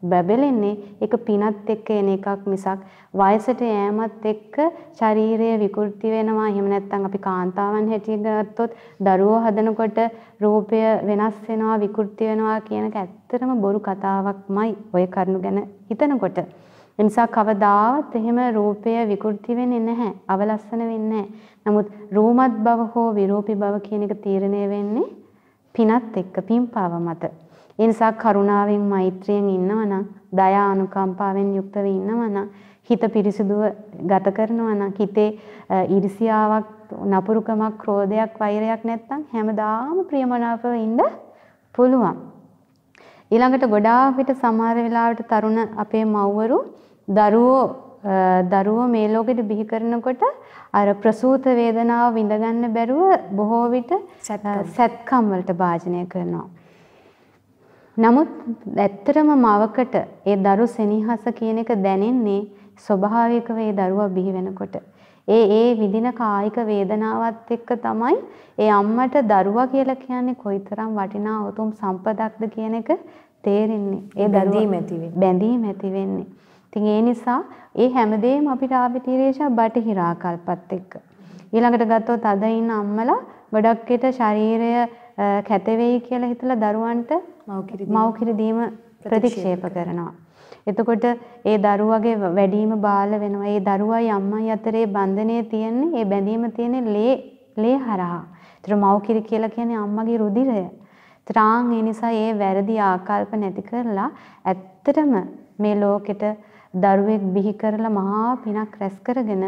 Speaker 2: බැබලෙන්නේ ඒක පිනත් එක්ක එන එකක් මිසක් වයසට යෑමත් එක්ක ශරීරය විකෘති වෙනවා. එහෙම නැත්නම් අපි කාන්තාවන් හැටියට ගත්තොත් දරුවෝ හදනකොට රූපය වෙනස් වෙනවා විකෘති වෙනවා කියන එක ඇත්තටම බොරු කතාවක්මයි ඔය කරුණු ගැන හිතනකොට. ඒ නිසා කවදාවත් එහෙම රූපය විකෘති වෙන්නේ නැහැ අවලස්සන වෙන්නේ නමුත් රූමත් බව හෝ විරූපී බව කියන එක තීරණය වෙන්නේ පිනත් එක්ක පින්පාව මත. ඒ නිසා කරුණාවෙන් මෛත්‍රියෙන් ඉන්නවනම් දයා අනුකම්පාවෙන් යුක්තව ඉන්නවනම් හිත පිරිසිදුව ගත කරනවා නම් හිතේ ඊර්ෂියාවක් නපුරුකමක් ක්‍රෝධයක් වෛරයක් නැත්නම් හැමදාම ප්‍රියමනාපව ඉන්න පුළුවන්. ඊළඟට ගොඩාක් විට සමහර වෙලාවට තරුණ අපේ මව්වරු දරුවෝ දරුවෝ මේ ලෝකෙට බිහි කරනකොට අර ප්‍රසූත වේදනාව විඳ ගන්න බැරුව බොහෝ විට සැත්කම් වලට භාජනය කරනවා. නමුත් ඇත්තටම මවකට ඒ දරු සෙනෙහස කියන එක දැනෙන්නේ ස්වභාවිකව ඒ දරුවා බිහි වෙනකොට. ඒ ඒ විඳින කායික වේදනාවත් එක්ක තමයි ඒ අම්මට දරුවා කියලා කියන්නේ කොයිතරම් වටිනා උතුම් සම්පතක්ද කියන එක තේරෙන්නේ.
Speaker 1: ඒ බැඳීම ඇති වෙන්නේ.
Speaker 2: බැඳීම ඇති වෙන්නේ. ඉතින් ඒ නිසා ඒ හැමදේම අපිට ආවිතිරේෂා බටහිර ආකල්පත් එක්ක. ඊළඟට ගත්තොත් අද ඉන්න අම්මලා ගොඩක් විට ශරීරය කැත වෙයි කියලා හිතලා දරුවන්ට මව්කිරි දීම ප්‍රතික්ෂේප කරනවා. එතකොට ඒ දරුවගේ වැඩිම බාල වෙනවා. ඒ දරුවයි අම්මයි අතරේ බන්ධනය තියෙන්නේ ඒ බැඳීම තියෙන්නේ ලේ ලේ හරහා. ඒතර මව්කිරි කියලා කියන්නේ අම්මගේ රුධිරය. ත්‍රාන් ඒ නිසා ඒ වැරදි ආකල්ප නැති කරලා ඇත්තටම මේ ලෝකෙට දරුවෙක් බිහි කරලා මහා පිනක් රැස් කරගෙන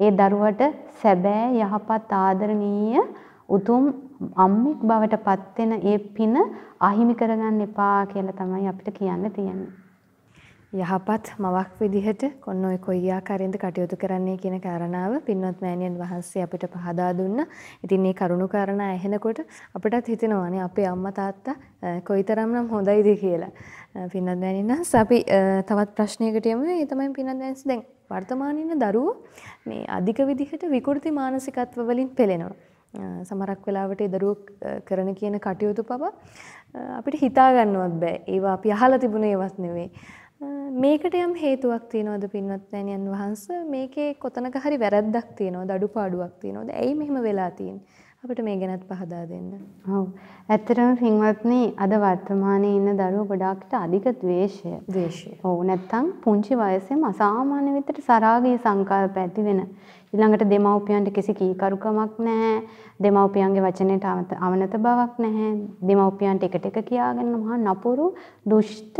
Speaker 2: ඒ දරුවට සැබෑ යහපත් ආදරණීය උතුම් අම්මෙක් බවට පත් වෙන ඒ පින අහිමි කරගන්න එපා කියලා තමයි අපිට කියන්න තියෙන්නේ.
Speaker 1: යහපත් මවක් විදිහට කොන්න ඔය කොයි ආකාරයෙන්ද කටයුතු කරන්නේ කියන කාරණාව පින්වත් මෑණියන් වහන්සේ අපිට පහදා දුන්නා. ඉතින් මේ කරුණු කාරණා ඇහෙනකොට අපිටත් හිතෙනවානේ අපේ අම්මා තාත්තා කොයිතරම්නම් හොඳයිද කියලා. පින්වත් මෑණියන් අපි තවත් ප්‍රශ්නයකට යමු. ඒ තමයි පින්වත් මෑණියන් දැන් වර්තමානයේ දරුවෝ මේ අධික විදිහට විකෘති මානසිකත්ව වලින් පෙළෙනවා. සමහරක් වෙලාවට ඒ දරුවෝ කරන කියන කටයුතු පවා අපිට හිතා ගන්නවත් බෑ. ඒවා අපි අහලා තිබුණේ ඒවත් නෙවෙයි. මේකට යම් හේතුවක් තියෙනවද පින්වත් මෑණියන් වහන්සේ? මේකේ කොතනක හරි වැරද්දක් තියෙනවද? අඩුපාඩුවක් තියෙනවද? ඇයි මෙහෙම වෙලා තියෙන්නේ? අපිට මේ ගැනත් පහදා දෙන්න.
Speaker 2: ඔව්. ඇත්තටම පින්වත්නි අද වර්තමානයේ ඉන්න දරුවෝ ගොඩාක්ට අධික ද්වේෂය.
Speaker 1: ද්වේෂය.
Speaker 2: ඔව් නැත්තම් පුංචි වයසේම අසාමාන්‍ය විදිහට සරාගී සංකල්ප ඇති වෙන. ඊළඟට දෙමව්පියන්ට කිසි කීකරුකමක් නැහැ. දෙමව්පියන්ගේ වචනයට අවනත බවක් නැහැ. දෙමව්පියන්ට එකට එක කියාගෙන මහා නපුරු දුෂ්ට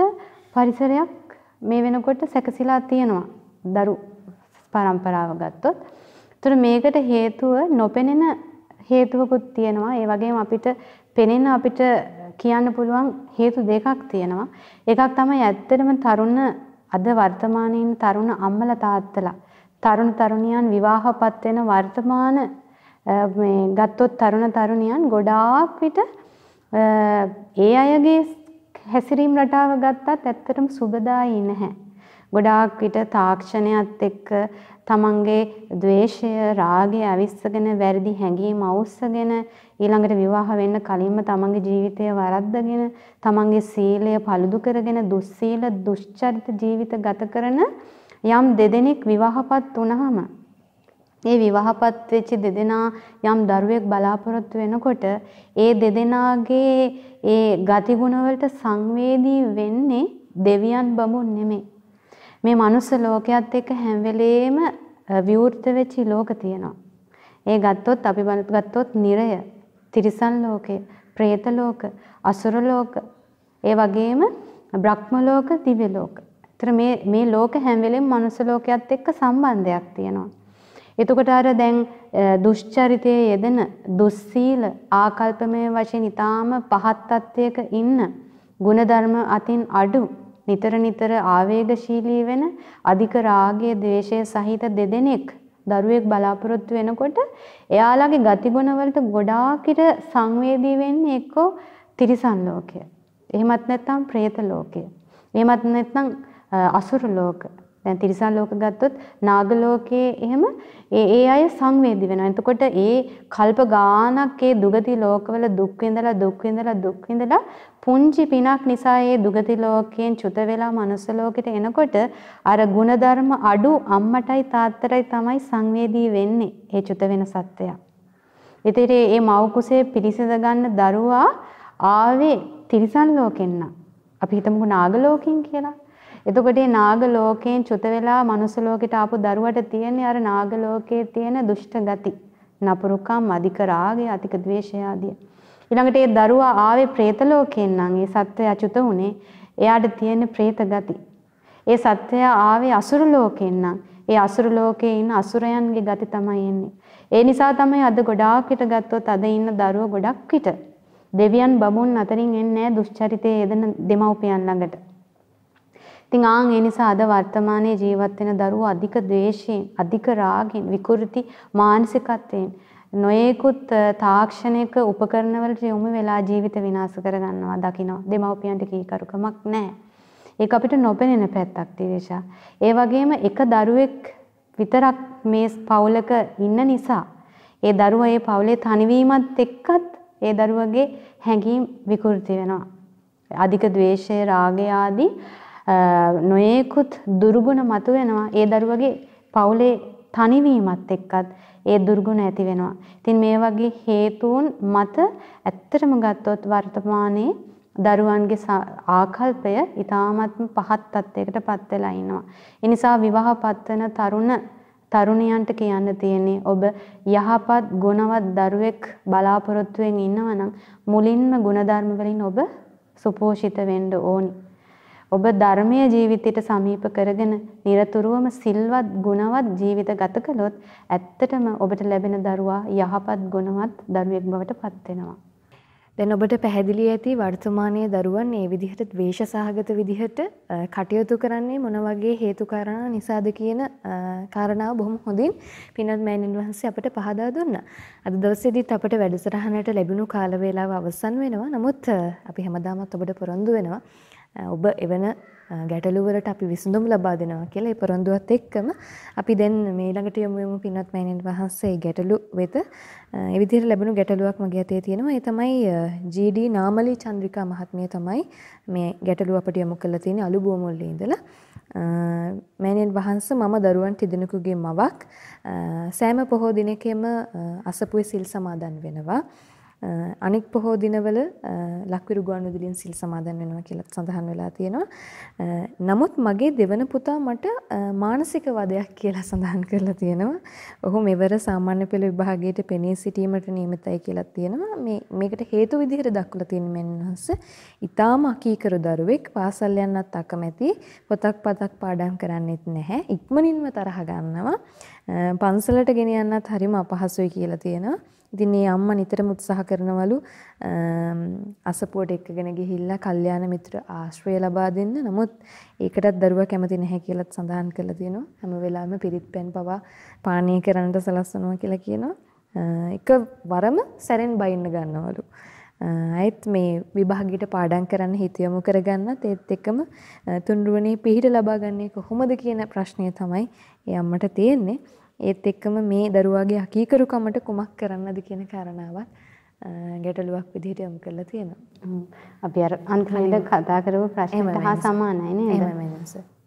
Speaker 2: පරිසරයක් මේ වෙනකොට සැකසීලා තියෙනවා දරු පරම්පරාව ගත්තොත්. ඒතර මේකට හේතුව නොපෙනෙන හේතුවකුත් තියෙනවා. ඒ වගේම අපිට පෙනෙන අපිට කියන්න පුළුවන් හේතු දෙකක් තියෙනවා. එකක් තමයි ඇත්තටම තරුණ අද වර්තමානයේ තරුණ අම්මලා තාත්තලා තරුණ තරුණියන් විවාහපත් වෙන වර්තමාන මේ ගත්තොත් තරුණ තරුණියන් ගොඩාක් විට ඒ අයගේ හැසිරීම් රටාව ගත්තත් ඇත්තටම සුබදායී නැහැ. ගොඩාක් විට තාක්ෂණයත් එක්ක තමන්ගේ ද්වේෂය රාගය අවිස්සගෙන වැරදි හැඟීම් අවුස්සගෙන ඊළඟට විවාහ වෙන්න කලින්ම තමන්ගේ ජීවිතය වරද්දගෙන තමන්ගේ සීලය paludu කරගෙන දුස්සීල දුෂ්චරිත ජීවිත ගත කරන යම් දෙදෙනෙක් විවාහපත් වුණාම ඒ විවාහපත් වෙච්ච දෙදෙනා යම් දරුවෙක් බලාපොරොත්තු වෙනකොට ඒ දෙදෙනාගේ ඒ ගතිගුණ වලට සංවේදී වෙන්නේ දෙවියන් බඹුන් නෙමෙයි. මේ මනුස්ස ලෝකයේත් එක්ක හැම වෙලේම විවෘත වෙච්ච ලෝක තියෙනවා. ඒ ගත්තොත් අපි ගත්තොත් නිරය, තිරිසන් ලෝකය, പ്രേත ලෝක, අසුර ලෝක, ඒ වගේම බ්‍රහ්ම ලෝක, දිව්‍ය ලෝක. ඒතර මේ මේ ලෝක හැම වෙලෙම මනුස්ස ලෝකයේත් එක්ක සම්බන්ධයක් තියෙනවා. එතකොට අර දැන් දුෂ්චරිතයේ යෙදෙන දුස්සීල ආකල්පමය වශයෙන් ඊටාම පහත් තත්වයක ඉන්න ಗುಣධර්ම අතින් අඩු නිතර නිතර ආවේගශීලී වෙන අධික රාගය ද්වේෂය සහිත දෙදෙනෙක් දරුවෙක් බලාපොරොත්තු වෙනකොට එයාලගේ ගතිගුණ වලට ගොඩාක් ඉර සංවේදී වෙන්නේ එක්කෝ තිරිසන් ලෝකය. එහෙමත් නැත්නම් പ്രേත ලෝකය. එහෙමත් නැත්නම් අසුර ලෝක. දැන් තිරිසන් ලෝක ගත්තොත් නාග ලෝකයේ එහෙම ඒ ඒ අය සංවේදී වෙනවා. එතකොට ඒ කල්ප ගානක් ඒ දුගති ලෝකවල දුක් විඳලා දුක් විඳලා දුක් විඳලා පුංචි පිනක් නිසා ඒ දුගති ලෝකයෙන් චුත වෙලා මනුස්ස ලෝකෙට එනකොට අර ಗುಣධර්ම අඩු අම්මටයි තාත්තටයි තමයි සංවේදී වෙන්නේ ඒ චුත වෙන සත්වයා. ඉතින් මේ මව් කුසේ පිරිසිඳ ගන්න දරුවා ආවේ තිරිසන් ලෝකෙන් නම් අපි හිතමුකෝ නාග ලෝකෙන් කියලා. එතකොට මේ නාග ලෝකයෙන් චුත වෙලා මනුස්ස ලෝකෙට ආපු දරුවට තියෙන අර නාග ලෝකයේ තියෙන දුෂ්ට ගති, නපුරුකම්, අධික රාගය, අධික ද්වේෂය ආදී. ඊළඟට ඒ දරුවා ආවේ പ്രേත ලෝකයෙන් නම් ඒ සත්වය චුත උනේ එයාට තියෙන പ്രേත ගති. ඒ සත්වය ආවේ අසුර ලෝකයෙන් නම් ඒ අසුර ලෝකයේ ඉන්න අසුරයන්ගේ ගති තමයි එන්නේ. ඒ නිසා තමයි අද ගොඩාක් විට ගත්තොත් අද ඉන්න දරුවෝ ගොඩක් විට දෙවියන් බමුණන් අතරින් එන්නේ නැහැ දුෂ්චරිතයේ යෙදෙන දෙමව්පියන් ළඟට. ඉතින් ආන් ඒ නිසා අද වර්තමානයේ ජීවත් වෙන දරුවෝ අධික ද්වේෂයෙන්, අධික රාගෙන්, විකෘති මානසිකත්වයෙන් නොයේකුත් තාක්ෂණික උපකරණ වලට යොමු වෙලා ජීවිත විනාශ කරගන්නවා දකිනවා. දෙමව්පියන්ට කීකරුකමක් නැහැ. ඒක අපිට නොපෙනෙන පැත්තක් තිරේෂා. ඒ වගේම එක දරුවෙක් විතරක් මේ පවුලක ඉන්න නිසා ඒ දරුවා ඒ පවුලේ තනිවීමත් එක්කත් ඒ දරුවගේ හැඟීම් විකෘති වෙනවා. අධික ද්වේෂය, රාගය ආදී නොයේකුත් දුර්ගුණ මතුවෙනවා. ඒ දරුවගේ පවුලේ තනිවීමත් එක්කත් ඒ දුර්ගුණ ඇති වෙනවා. ඉතින් මේ වගේ හේතුන් මත ඇත්තටම ගත්තොත් වර්තමානයේ දරුවන්ගේ ආකල්පය ඊ타ත්ම පහත් තත්යකට පත් වෙලා ඉන්නවා. ඒ නිසා විවාහපත් වෙන තරුණ තරුණියන්ට කියන්න තියෙන්නේ ඔබ යහපත් ගුණවත් දරුවෙක් බලාපොරොත්තුවෙන් ඉන්නවනම් මුලින්ම ගුණධර්ම වලින් ඔබ සුපෝෂිත වෙන්න ඕනි. ඔබ ධර්මීය ජීවිතයට සමීප කරගෙන নিরතුරුවම සිල්වත් ගුණවත් ජීවිත ගත කළොත් ඇත්තටම ඔබට ලැබෙන දරුවා යහපත් ගුණවත් දරුවෙක් බවට පත් වෙනවා.
Speaker 1: දැන් ඔබට පැහැදිලි ඇති වර්තමානයේ දරුවන් මේ විදිහට ද්වේෂ සහගත විදිහට කටයුතු කරන්නේ මොන වගේ හේතු කාරණා නිසාද කියන කාරණාව බොහොම හොඳින් පින්වත් මෑණින් වහන්සේ අපට පහදා දුන්නා. අද දවසේදීත් අපට වැඩසටහනට ලැබුණු කාල වේලාව අවසන් වෙනවා. නමුත් අපි හැමදාමත් ඔබට පොරොන්දු වෙනවා. ඔබ එවන ගැටලුවලට අපි විසඳුම් ලබා දෙනවා කියලා ඒ පොරොන්දුවත් එක්කම අපි දැන් මේ ළඟට යමු යමු පින්වත් මෑණියන් වහන්සේ ගැටලු වෙත. ඒ විදිහට ලැබුණු ගැටලුවක් මගේ අතේ තියෙනවා. ඒ තමයි ජී.ඩී. නාමලී චන්ද්‍රිකා මහත්මිය තමයි මේ ගැටලුව අපිට යොමු කරලා තියෙන්නේ අලුබුව මුල්ලේ ඉඳලා. මෑණියන් වහන්සේ මම දරුවන් තිදෙනෙකුගේ මවක් සෑම පොහෝ දිනකෙම අසපුවේ සිල් සමාදන් වෙනවා. අනික් පොහෝ දිනවල ලක්විරු ගුවන්විදුලියෙන් සිල් සමාදන් වෙනවා කියලා සඳහන් වෙලා තියෙනවා. නමුත් මගේ දෙවන පුතා මට මානසික වදයක් කියලා සඳහන් කරලා තියෙනවා. ඔහු මෙවර සාමාන්‍ය පෙළ විභාගයට පෙනී සිටීමට නියමිතයි කියලා තියෙනවා. මේ මේකට හේතු විදිහට දක්වලා තියෙන මෙන්නහස ඊටාම අකීකරු දරුවෙක් පාසල් යන්නත් අකමැති පොතක් පතක් පාඩම් කරන්නෙත් නැහැ. ඉක්මනින්ම තරහ ගන්නවා. පන්සලට ගෙන යන්නත් හරිම අපහසුයි කියලා තියෙනවා. ඉතින් මේ අම්මා නිතරම උත්සාහ කරනවලු අසපුවට එක්කගෙන ගිහිල්ලා කල්යාණ මිත්‍ර ආශ්‍රය ලබා දෙන්න. නමුත් ඒකටත් දරුවා කැමති නැහැ කියලාත් සඳහන් කරලා තියෙනවා. හැම වෙලාවෙම පිරිත් පැන් පවා පානීය කරන්නට සලස්වනවා කියලා කියනවා. එක වරම සැරෙන් බයින්න ගන්නවලු. අයත් මේ විභාගයට පාඩම් කරන්න හිත යොමු කරගන්නත් ඒත් එක්කම තුන්රුවනේ පිහිට ලබා ගන්නේ කොහොමද කියන ප්‍රශ්නය තමයි ඒ අම්මට තියෙන්නේ. ඒත් එක්කම මේ දරුවාගේ අකීකරුකමට කුමක් කරන්නද කියන කාරණාවත් ගැටලුවක් විදිහට යොමු කරලා තියෙනවා.
Speaker 2: අපි අර අන්තිමට කතා කරපු ප්‍රශ්නට හා සමානයි නේද?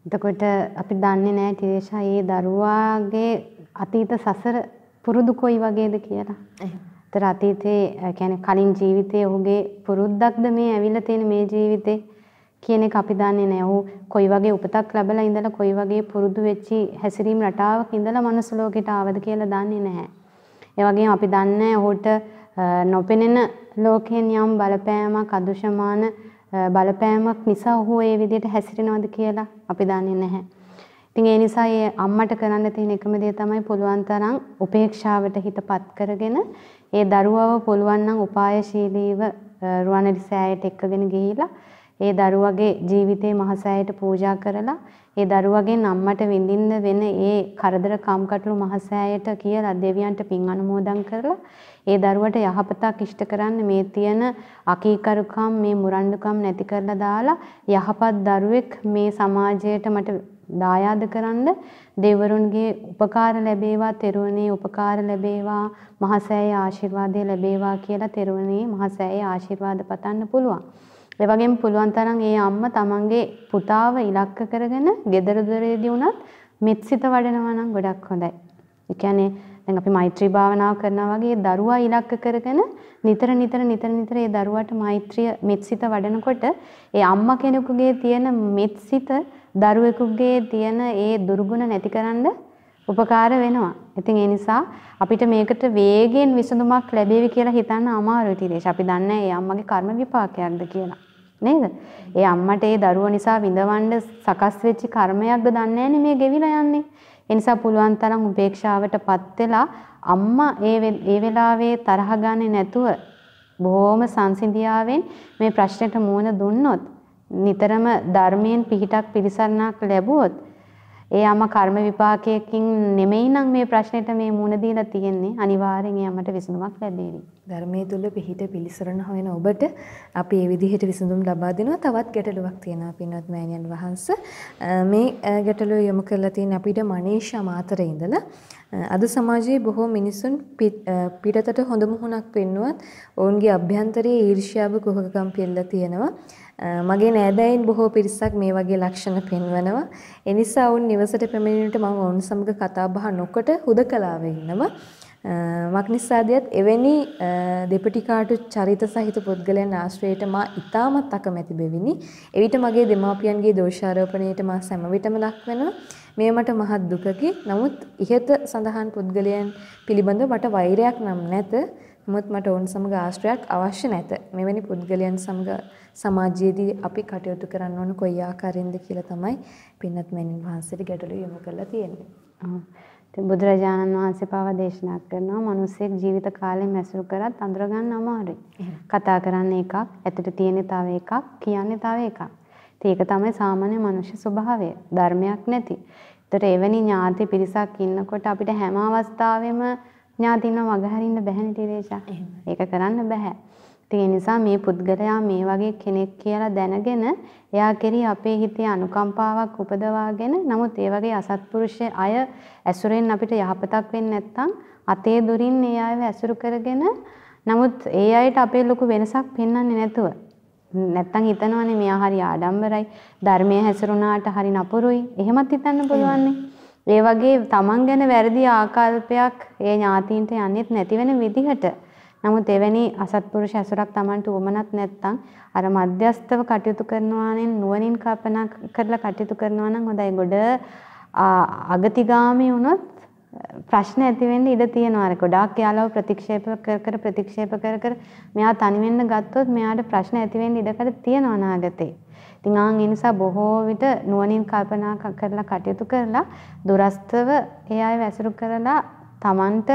Speaker 2: එතකොට අපි දන්නේ නැහැ ටිරේෂා මේ දරුවාගේ අතීත සසර පුරුදු කොයි වගේද කියලා. ඒතර අතීතේ කියන්නේ කලින් ජීවිතේ ඔහුගේ පුරුද්දක්ද මේ ඇවිල්ලා තියෙන මේ ජීවිතේ කියන එක අපි දන්නේ නැහැ. ඔහු කොයි වගේ උපතක් ලැබලා ඉඳලා කොයි වගේ පුරුදු වෙච්චි හැසිරීම් රටාවක ඉඳලා මනුස්ස ලෝකෙට ආවද කියලා දන්නේ නැහැ. ඒ වගේම අපි දන්නේ ඔහුට නොපෙනෙන ලෝකයෙන් යම් බලපෑමක් අදුෂමාන බලපෑමක් නිසා ඔහු ඒ විදිහට හැසිරෙනවද කියලා අපි දන්නේ නැහැ. ඉතින් ඒ නිසා ඒ අම්මට කරන්න තියෙන එකම දේ තමයි පුළුවන් තරම් උපේක්ෂාවට හිතපත් කරගෙන ඒ දරුවව පුළුවන් නම් උපායශීලීව රුවන්වැලි සෑයට එක්කගෙන ගිහිලා ඒ දරුවගේ ජීවිතේ මහසෑයට පූජා කරලා ඒ දරුවගෙන් අම්මට විඳින්න වෙන ඒ කරදර කම්කටොළු මහසෑයට කියලා දෙවියන්ට පින් අනුමෝදන් කරලා ඒ දරුවට යහපතක් ඉෂ්ට කරන්න මේ තියෙන අකීකරුකම් මේ මුරණ්ඩුකම් නැති කරලා දාලා යහපත් දරුවෙක් මේ සමාජයට මට දායාද කරන්න දෙවරුන්ගේ උපකාර ලැබේවා තෙරුවනේ උපකාර ලැබේවා මහසෑයේ ආශිර්වාදය ලැබේවා කියලා තෙරුවනේ මහසෑයේ ආශිර්වාද පතන්න පුළුවන්. ඒ වගේම පුළුවන් තරම් ඒ අම්මා තමන්ගේ පුතාව ඉලක්ක කරගෙන gedara දොරේදී වුණත් මෙත්සිත වඩනවා නම් ගොඩක් හොඳයි. ඒ කියන්නේ දැන් අපි මෛත්‍රී භාවනාව කරනවා වගේ දරුවා ඉලක්ක කරගෙන නිතර නිතර නිතර නිතර ඒ දරුවාට මෛත්‍රිය මෙත්සිත වඩනකොට ඒ අම්මා කෙනෙකුගේ තියෙන මෙත්සිත දරුවෙකුගේ තියෙන ඒ දුර්ගුණ නැතිකරන්න උපකාර වෙනවා. ඉතින් ඒ නිසා අපිට මේකට වේගෙන් විසඳුමක් ලැබෙවි කියලා හිතන්න අමාරුයි තිරේෂ. අපි දන්නේ ඒ අම්මගේ කර්ම විපාකයක්ද කියලා. නේද? ඒ අම්මට ඒ දරුවා නිසා විඳවන්න සකස් වෙච්ච කර්මයක්ද දන්නේ මේ ගෙවිලා යන්නේ. ඒ නිසා පුළුවන් තරම් උපේක්ෂාවටපත් වෙලා අම්මා ඒ ඒ වෙලාවේ තරහ ගන්නේ නැතුව බොහොම සංසිඳියාවෙන් මේ ප්‍රශ්නෙට මුහුණ දුන්නොත් නිතරම ධර්මයෙන් පිහිටක් පිළිසරණක් ලැබුවොත් ඒ අම කර්ම විපාකයකින් නෙමෙයි නම් මේ ප්‍රශ්නෙට මේ මුණ දීලා තියෙන්නේ අනිවාර්යෙන් ඒ අමට විසඳුමක් ලැබේවි.
Speaker 1: ධර්මයේ තුල පිහිට පිළිසරණ හොයන ඔබට අපි මේ විදිහට විසඳුම් ලබා දෙනවා. තවත් ගැටලුවක් තියෙනවා පින්වත් මෑණියන් වහන්සේ. මේ ගැටලුව යොමු කරලා තියෙන අපිට මනීෂා මාතරේ ඉඳලා අද සමාජයේ බොහෝ මිනිසුන් පිටතට හොඳ මුහුණක් පෙන්නුවත් ඔවුන්ගේ අභ්‍යන්තරයේ ඊර්ෂ්‍යාව කුහකකම් පිළිලා තියෙනවා. මගේ නෑදෑයින් බොහෝ පිරිසක් මේ වගේ ලක්ෂණ පෙන්වනවා. ඒ නිසා වුන් නිවසට පැමිණෙන්නට මම ඔවුන් සමග කතා බහ නොකොට හුදකලාවේ ඉන්නවා. මක්නිසාදියත් එවැනි දෙපටි කාටු චරිත සහිත පුද්ගලයන් ආශ්‍රයයට මා ඉතාමත් අකමැති බෙවිනි. එවිට මගේ දෙමාපියන්ගේ දෝෂාරෝපණයට මා සෑම විටම ලක් වෙනවා. මේ මට මහත් දුකකි. නමුත් ඉහත සඳහන් පුද්ගලයන් පිළිබඳව මට වෛරයක් නම් නැත. නමුත් මට ඔවුන් සමග ආශ්‍රයක් අවශ්‍ය නැත. මෙවැනි පුද්ගලයන් සමග සමාජයේදී අපි කටයුතු කරන්න ඕන කොයි ආකාරයෙන්ද කියලා තමයි පින්වත් මෑණින් වහන්සේට ගැටළු යොමු කරලා තියෙන්නේ.
Speaker 2: බුදුරජාණන් වහන්සේ පාවා දේශනා කරනවා මිනිස්සෙක් ජීවිත කාලෙම ඇසුරු කරත් අඳුර ගන්න අමාරුයි. කතා කරන්නේ එකක්, ඇතුළේ තියෙන්නේ තව එකක්, කියන්නේ තව එකක්. ඒක තමයි සාමාන්‍ය මනුෂ්‍ය ස්වභාවය. ධර්මයක් නැති. ඒතර එවැනි ඥාති පිරිසක් ඉන්නකොට අපිට හැම අවස්ථාවෙම ඥාතින්ව මගහරින්න බැහැනේ තිරේෂා. ඒක කරන්න බෑ. ඒ නිසා මේ පුද්ගලයා මේ වගේ කෙනෙක් කියලා දැනගෙන එයා කෙරෙහි අපේ හිතේ අනුකම්පාවක් උපදවාගෙන නමුත් ඒ වගේ අසත්පුරුෂ අය ඇසුරෙන් අපිට යහපතක් වෙන්නේ නැත්නම් අතේ දුරින් ඒ අයව ඇසුරු කරගෙන නමුත් ඒ අයට අපේ ලොකු වෙනසක් පෙන්වන්නේ නැතුව නැත්තම් හිතනවනේ මෙයා හරි ආඩම්බරයි ධර්මයේ හැසිරුණාට හරි නපුරුයි. එහෙමත් හිතන්න පුළුවන්නේ. ඒ වගේ තමන් ගැන වැරදි ආකල්පයක් ඒ ඥාතීන්ට යන්නේත් නැති වෙන විදිහට. නමුත් එවැනි අසත්පුරුෂ ඇසුරක් Tamanට උමනත් නැත්නම් අර මධ්‍යස්තව කටයුතු කරනවා නම් නුවණින් කල්පනා කරලා කටයුතු කරනවා නම් හොඳයි. ගොඩ අගතිගාමී වුණොත් ප්‍රශ්න ඇති වෙන්න ඉඩ තියෙනවා. අර ගොඩාක් යාළුවෝ ප්‍රතික්ෂේප කර කර ප්‍රතික්ෂේප කර කර මෙයා තනි වෙන්න ගත්තොත් මෙයාට ප්‍රශ්න ඇති වෙන්න ඉඩකඩ තියෙනවා නාගතේ. ඉතින් ආන් ඒ නිසා බොහෝ විට නුවණින් කල්පනා කරලා කටයුතු කරලා දුරස්තව ඒ අය වැසුරු කරලා Tamanට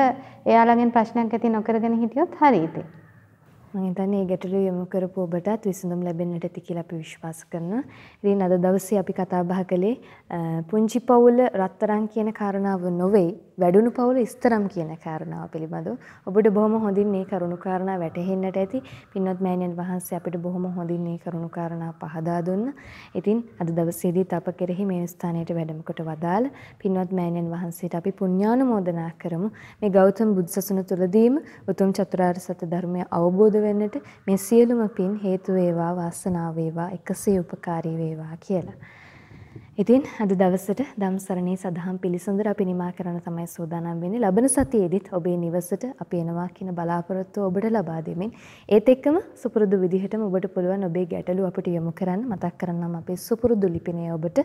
Speaker 2: එයාලගෙන් ප්‍රශ්නයක් ඇති නොකරගෙන හිටියොත් හරියටි.
Speaker 1: මම හිතන්නේ මේ ගැටලුව යොමු කරපු ඔබටත් විසඳුම් ලැබෙන්නට ඇති කියලා අපි විශ්වාස කරනවා. ඉතින් අද දවසේ අපි කතා බහ කළේ පුංචි පවුල රත්තරන් කියන කාරණාව නොවේ වැඩුණු පවුල ඉස්තරම් කියන කාරණාව පිළිබඳව. ඔබට බොහොම හොඳින් මේ කරුණු කාරණා වැටහෙන්නට ඇති. පින්වත් මෑණියන් වහන්සේ අපිට බොහොම හොඳින් මේ කරුණු කාරණා පහදා දුන්නා. ඉතින් අද දවසේදීත් අප කෙරෙහි මේ ස්ථානයට වැඩම කොට වදාළ පින්වත් මෑණියන් වහන්සේට අපි පුණ්‍යානුමෝදනා කරමු. මේ ගෞතම බුදුසසුන තුලදීම උතුම් චතුරාර්ය සත්‍ය ධර්මය අවබෝධ වෙන්නට මේ සියලුම පින් හේතු වේවා වාසනාව වේවා එකසේ උපකාරී වේවා කියලා. ඉතින් අද දවසට ධම්සරණී සදහම් පිළිසඳර අපි නිමා කරන්න තමයි සූදානම් වෙන්නේ. ලබන සතියේදීත් ඔබේ නිවසට අපි එනවා කියන බලාපොරොත්තුව ඔබට ලබා දෙමින් ඒත් එක්කම සුපුරුදු විදිහටම ඔබට පුළුවන් ඔබේ ගැටලු අපිට යොමු කරන්න මතක් කරන්නම් අපේ සුපුරුදු ලිපිනය ඔබට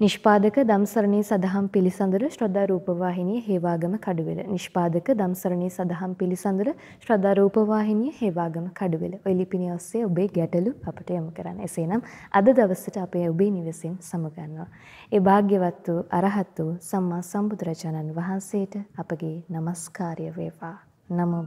Speaker 1: නිෂ්පාදක දම්සරණී සදහම් පිළිසඳර ශ්‍රද්ධා රූපවාහිනිය හේවාගම කඩුවෙල. නිෂ්පාදක දම්සරණී සදහම් පිළිසඳර ශ්‍රද්ධා රූපවාහිනිය හේවාගම කඩුවෙල. ඔය ලිපිණිය ඔස්සේ ඔබේ ගැටලු අපට යොමු කරන්න. එසේනම් අද දවසට අපේ ඔබේ නිවසින් සමුගන්නවා. ඒ භාග්‍යවත් වූ අරහත් වූ සම්මා සම්බුදුරජාණන් වහන්සේට අපගේ নমස්කාරය වේවා. නමෝ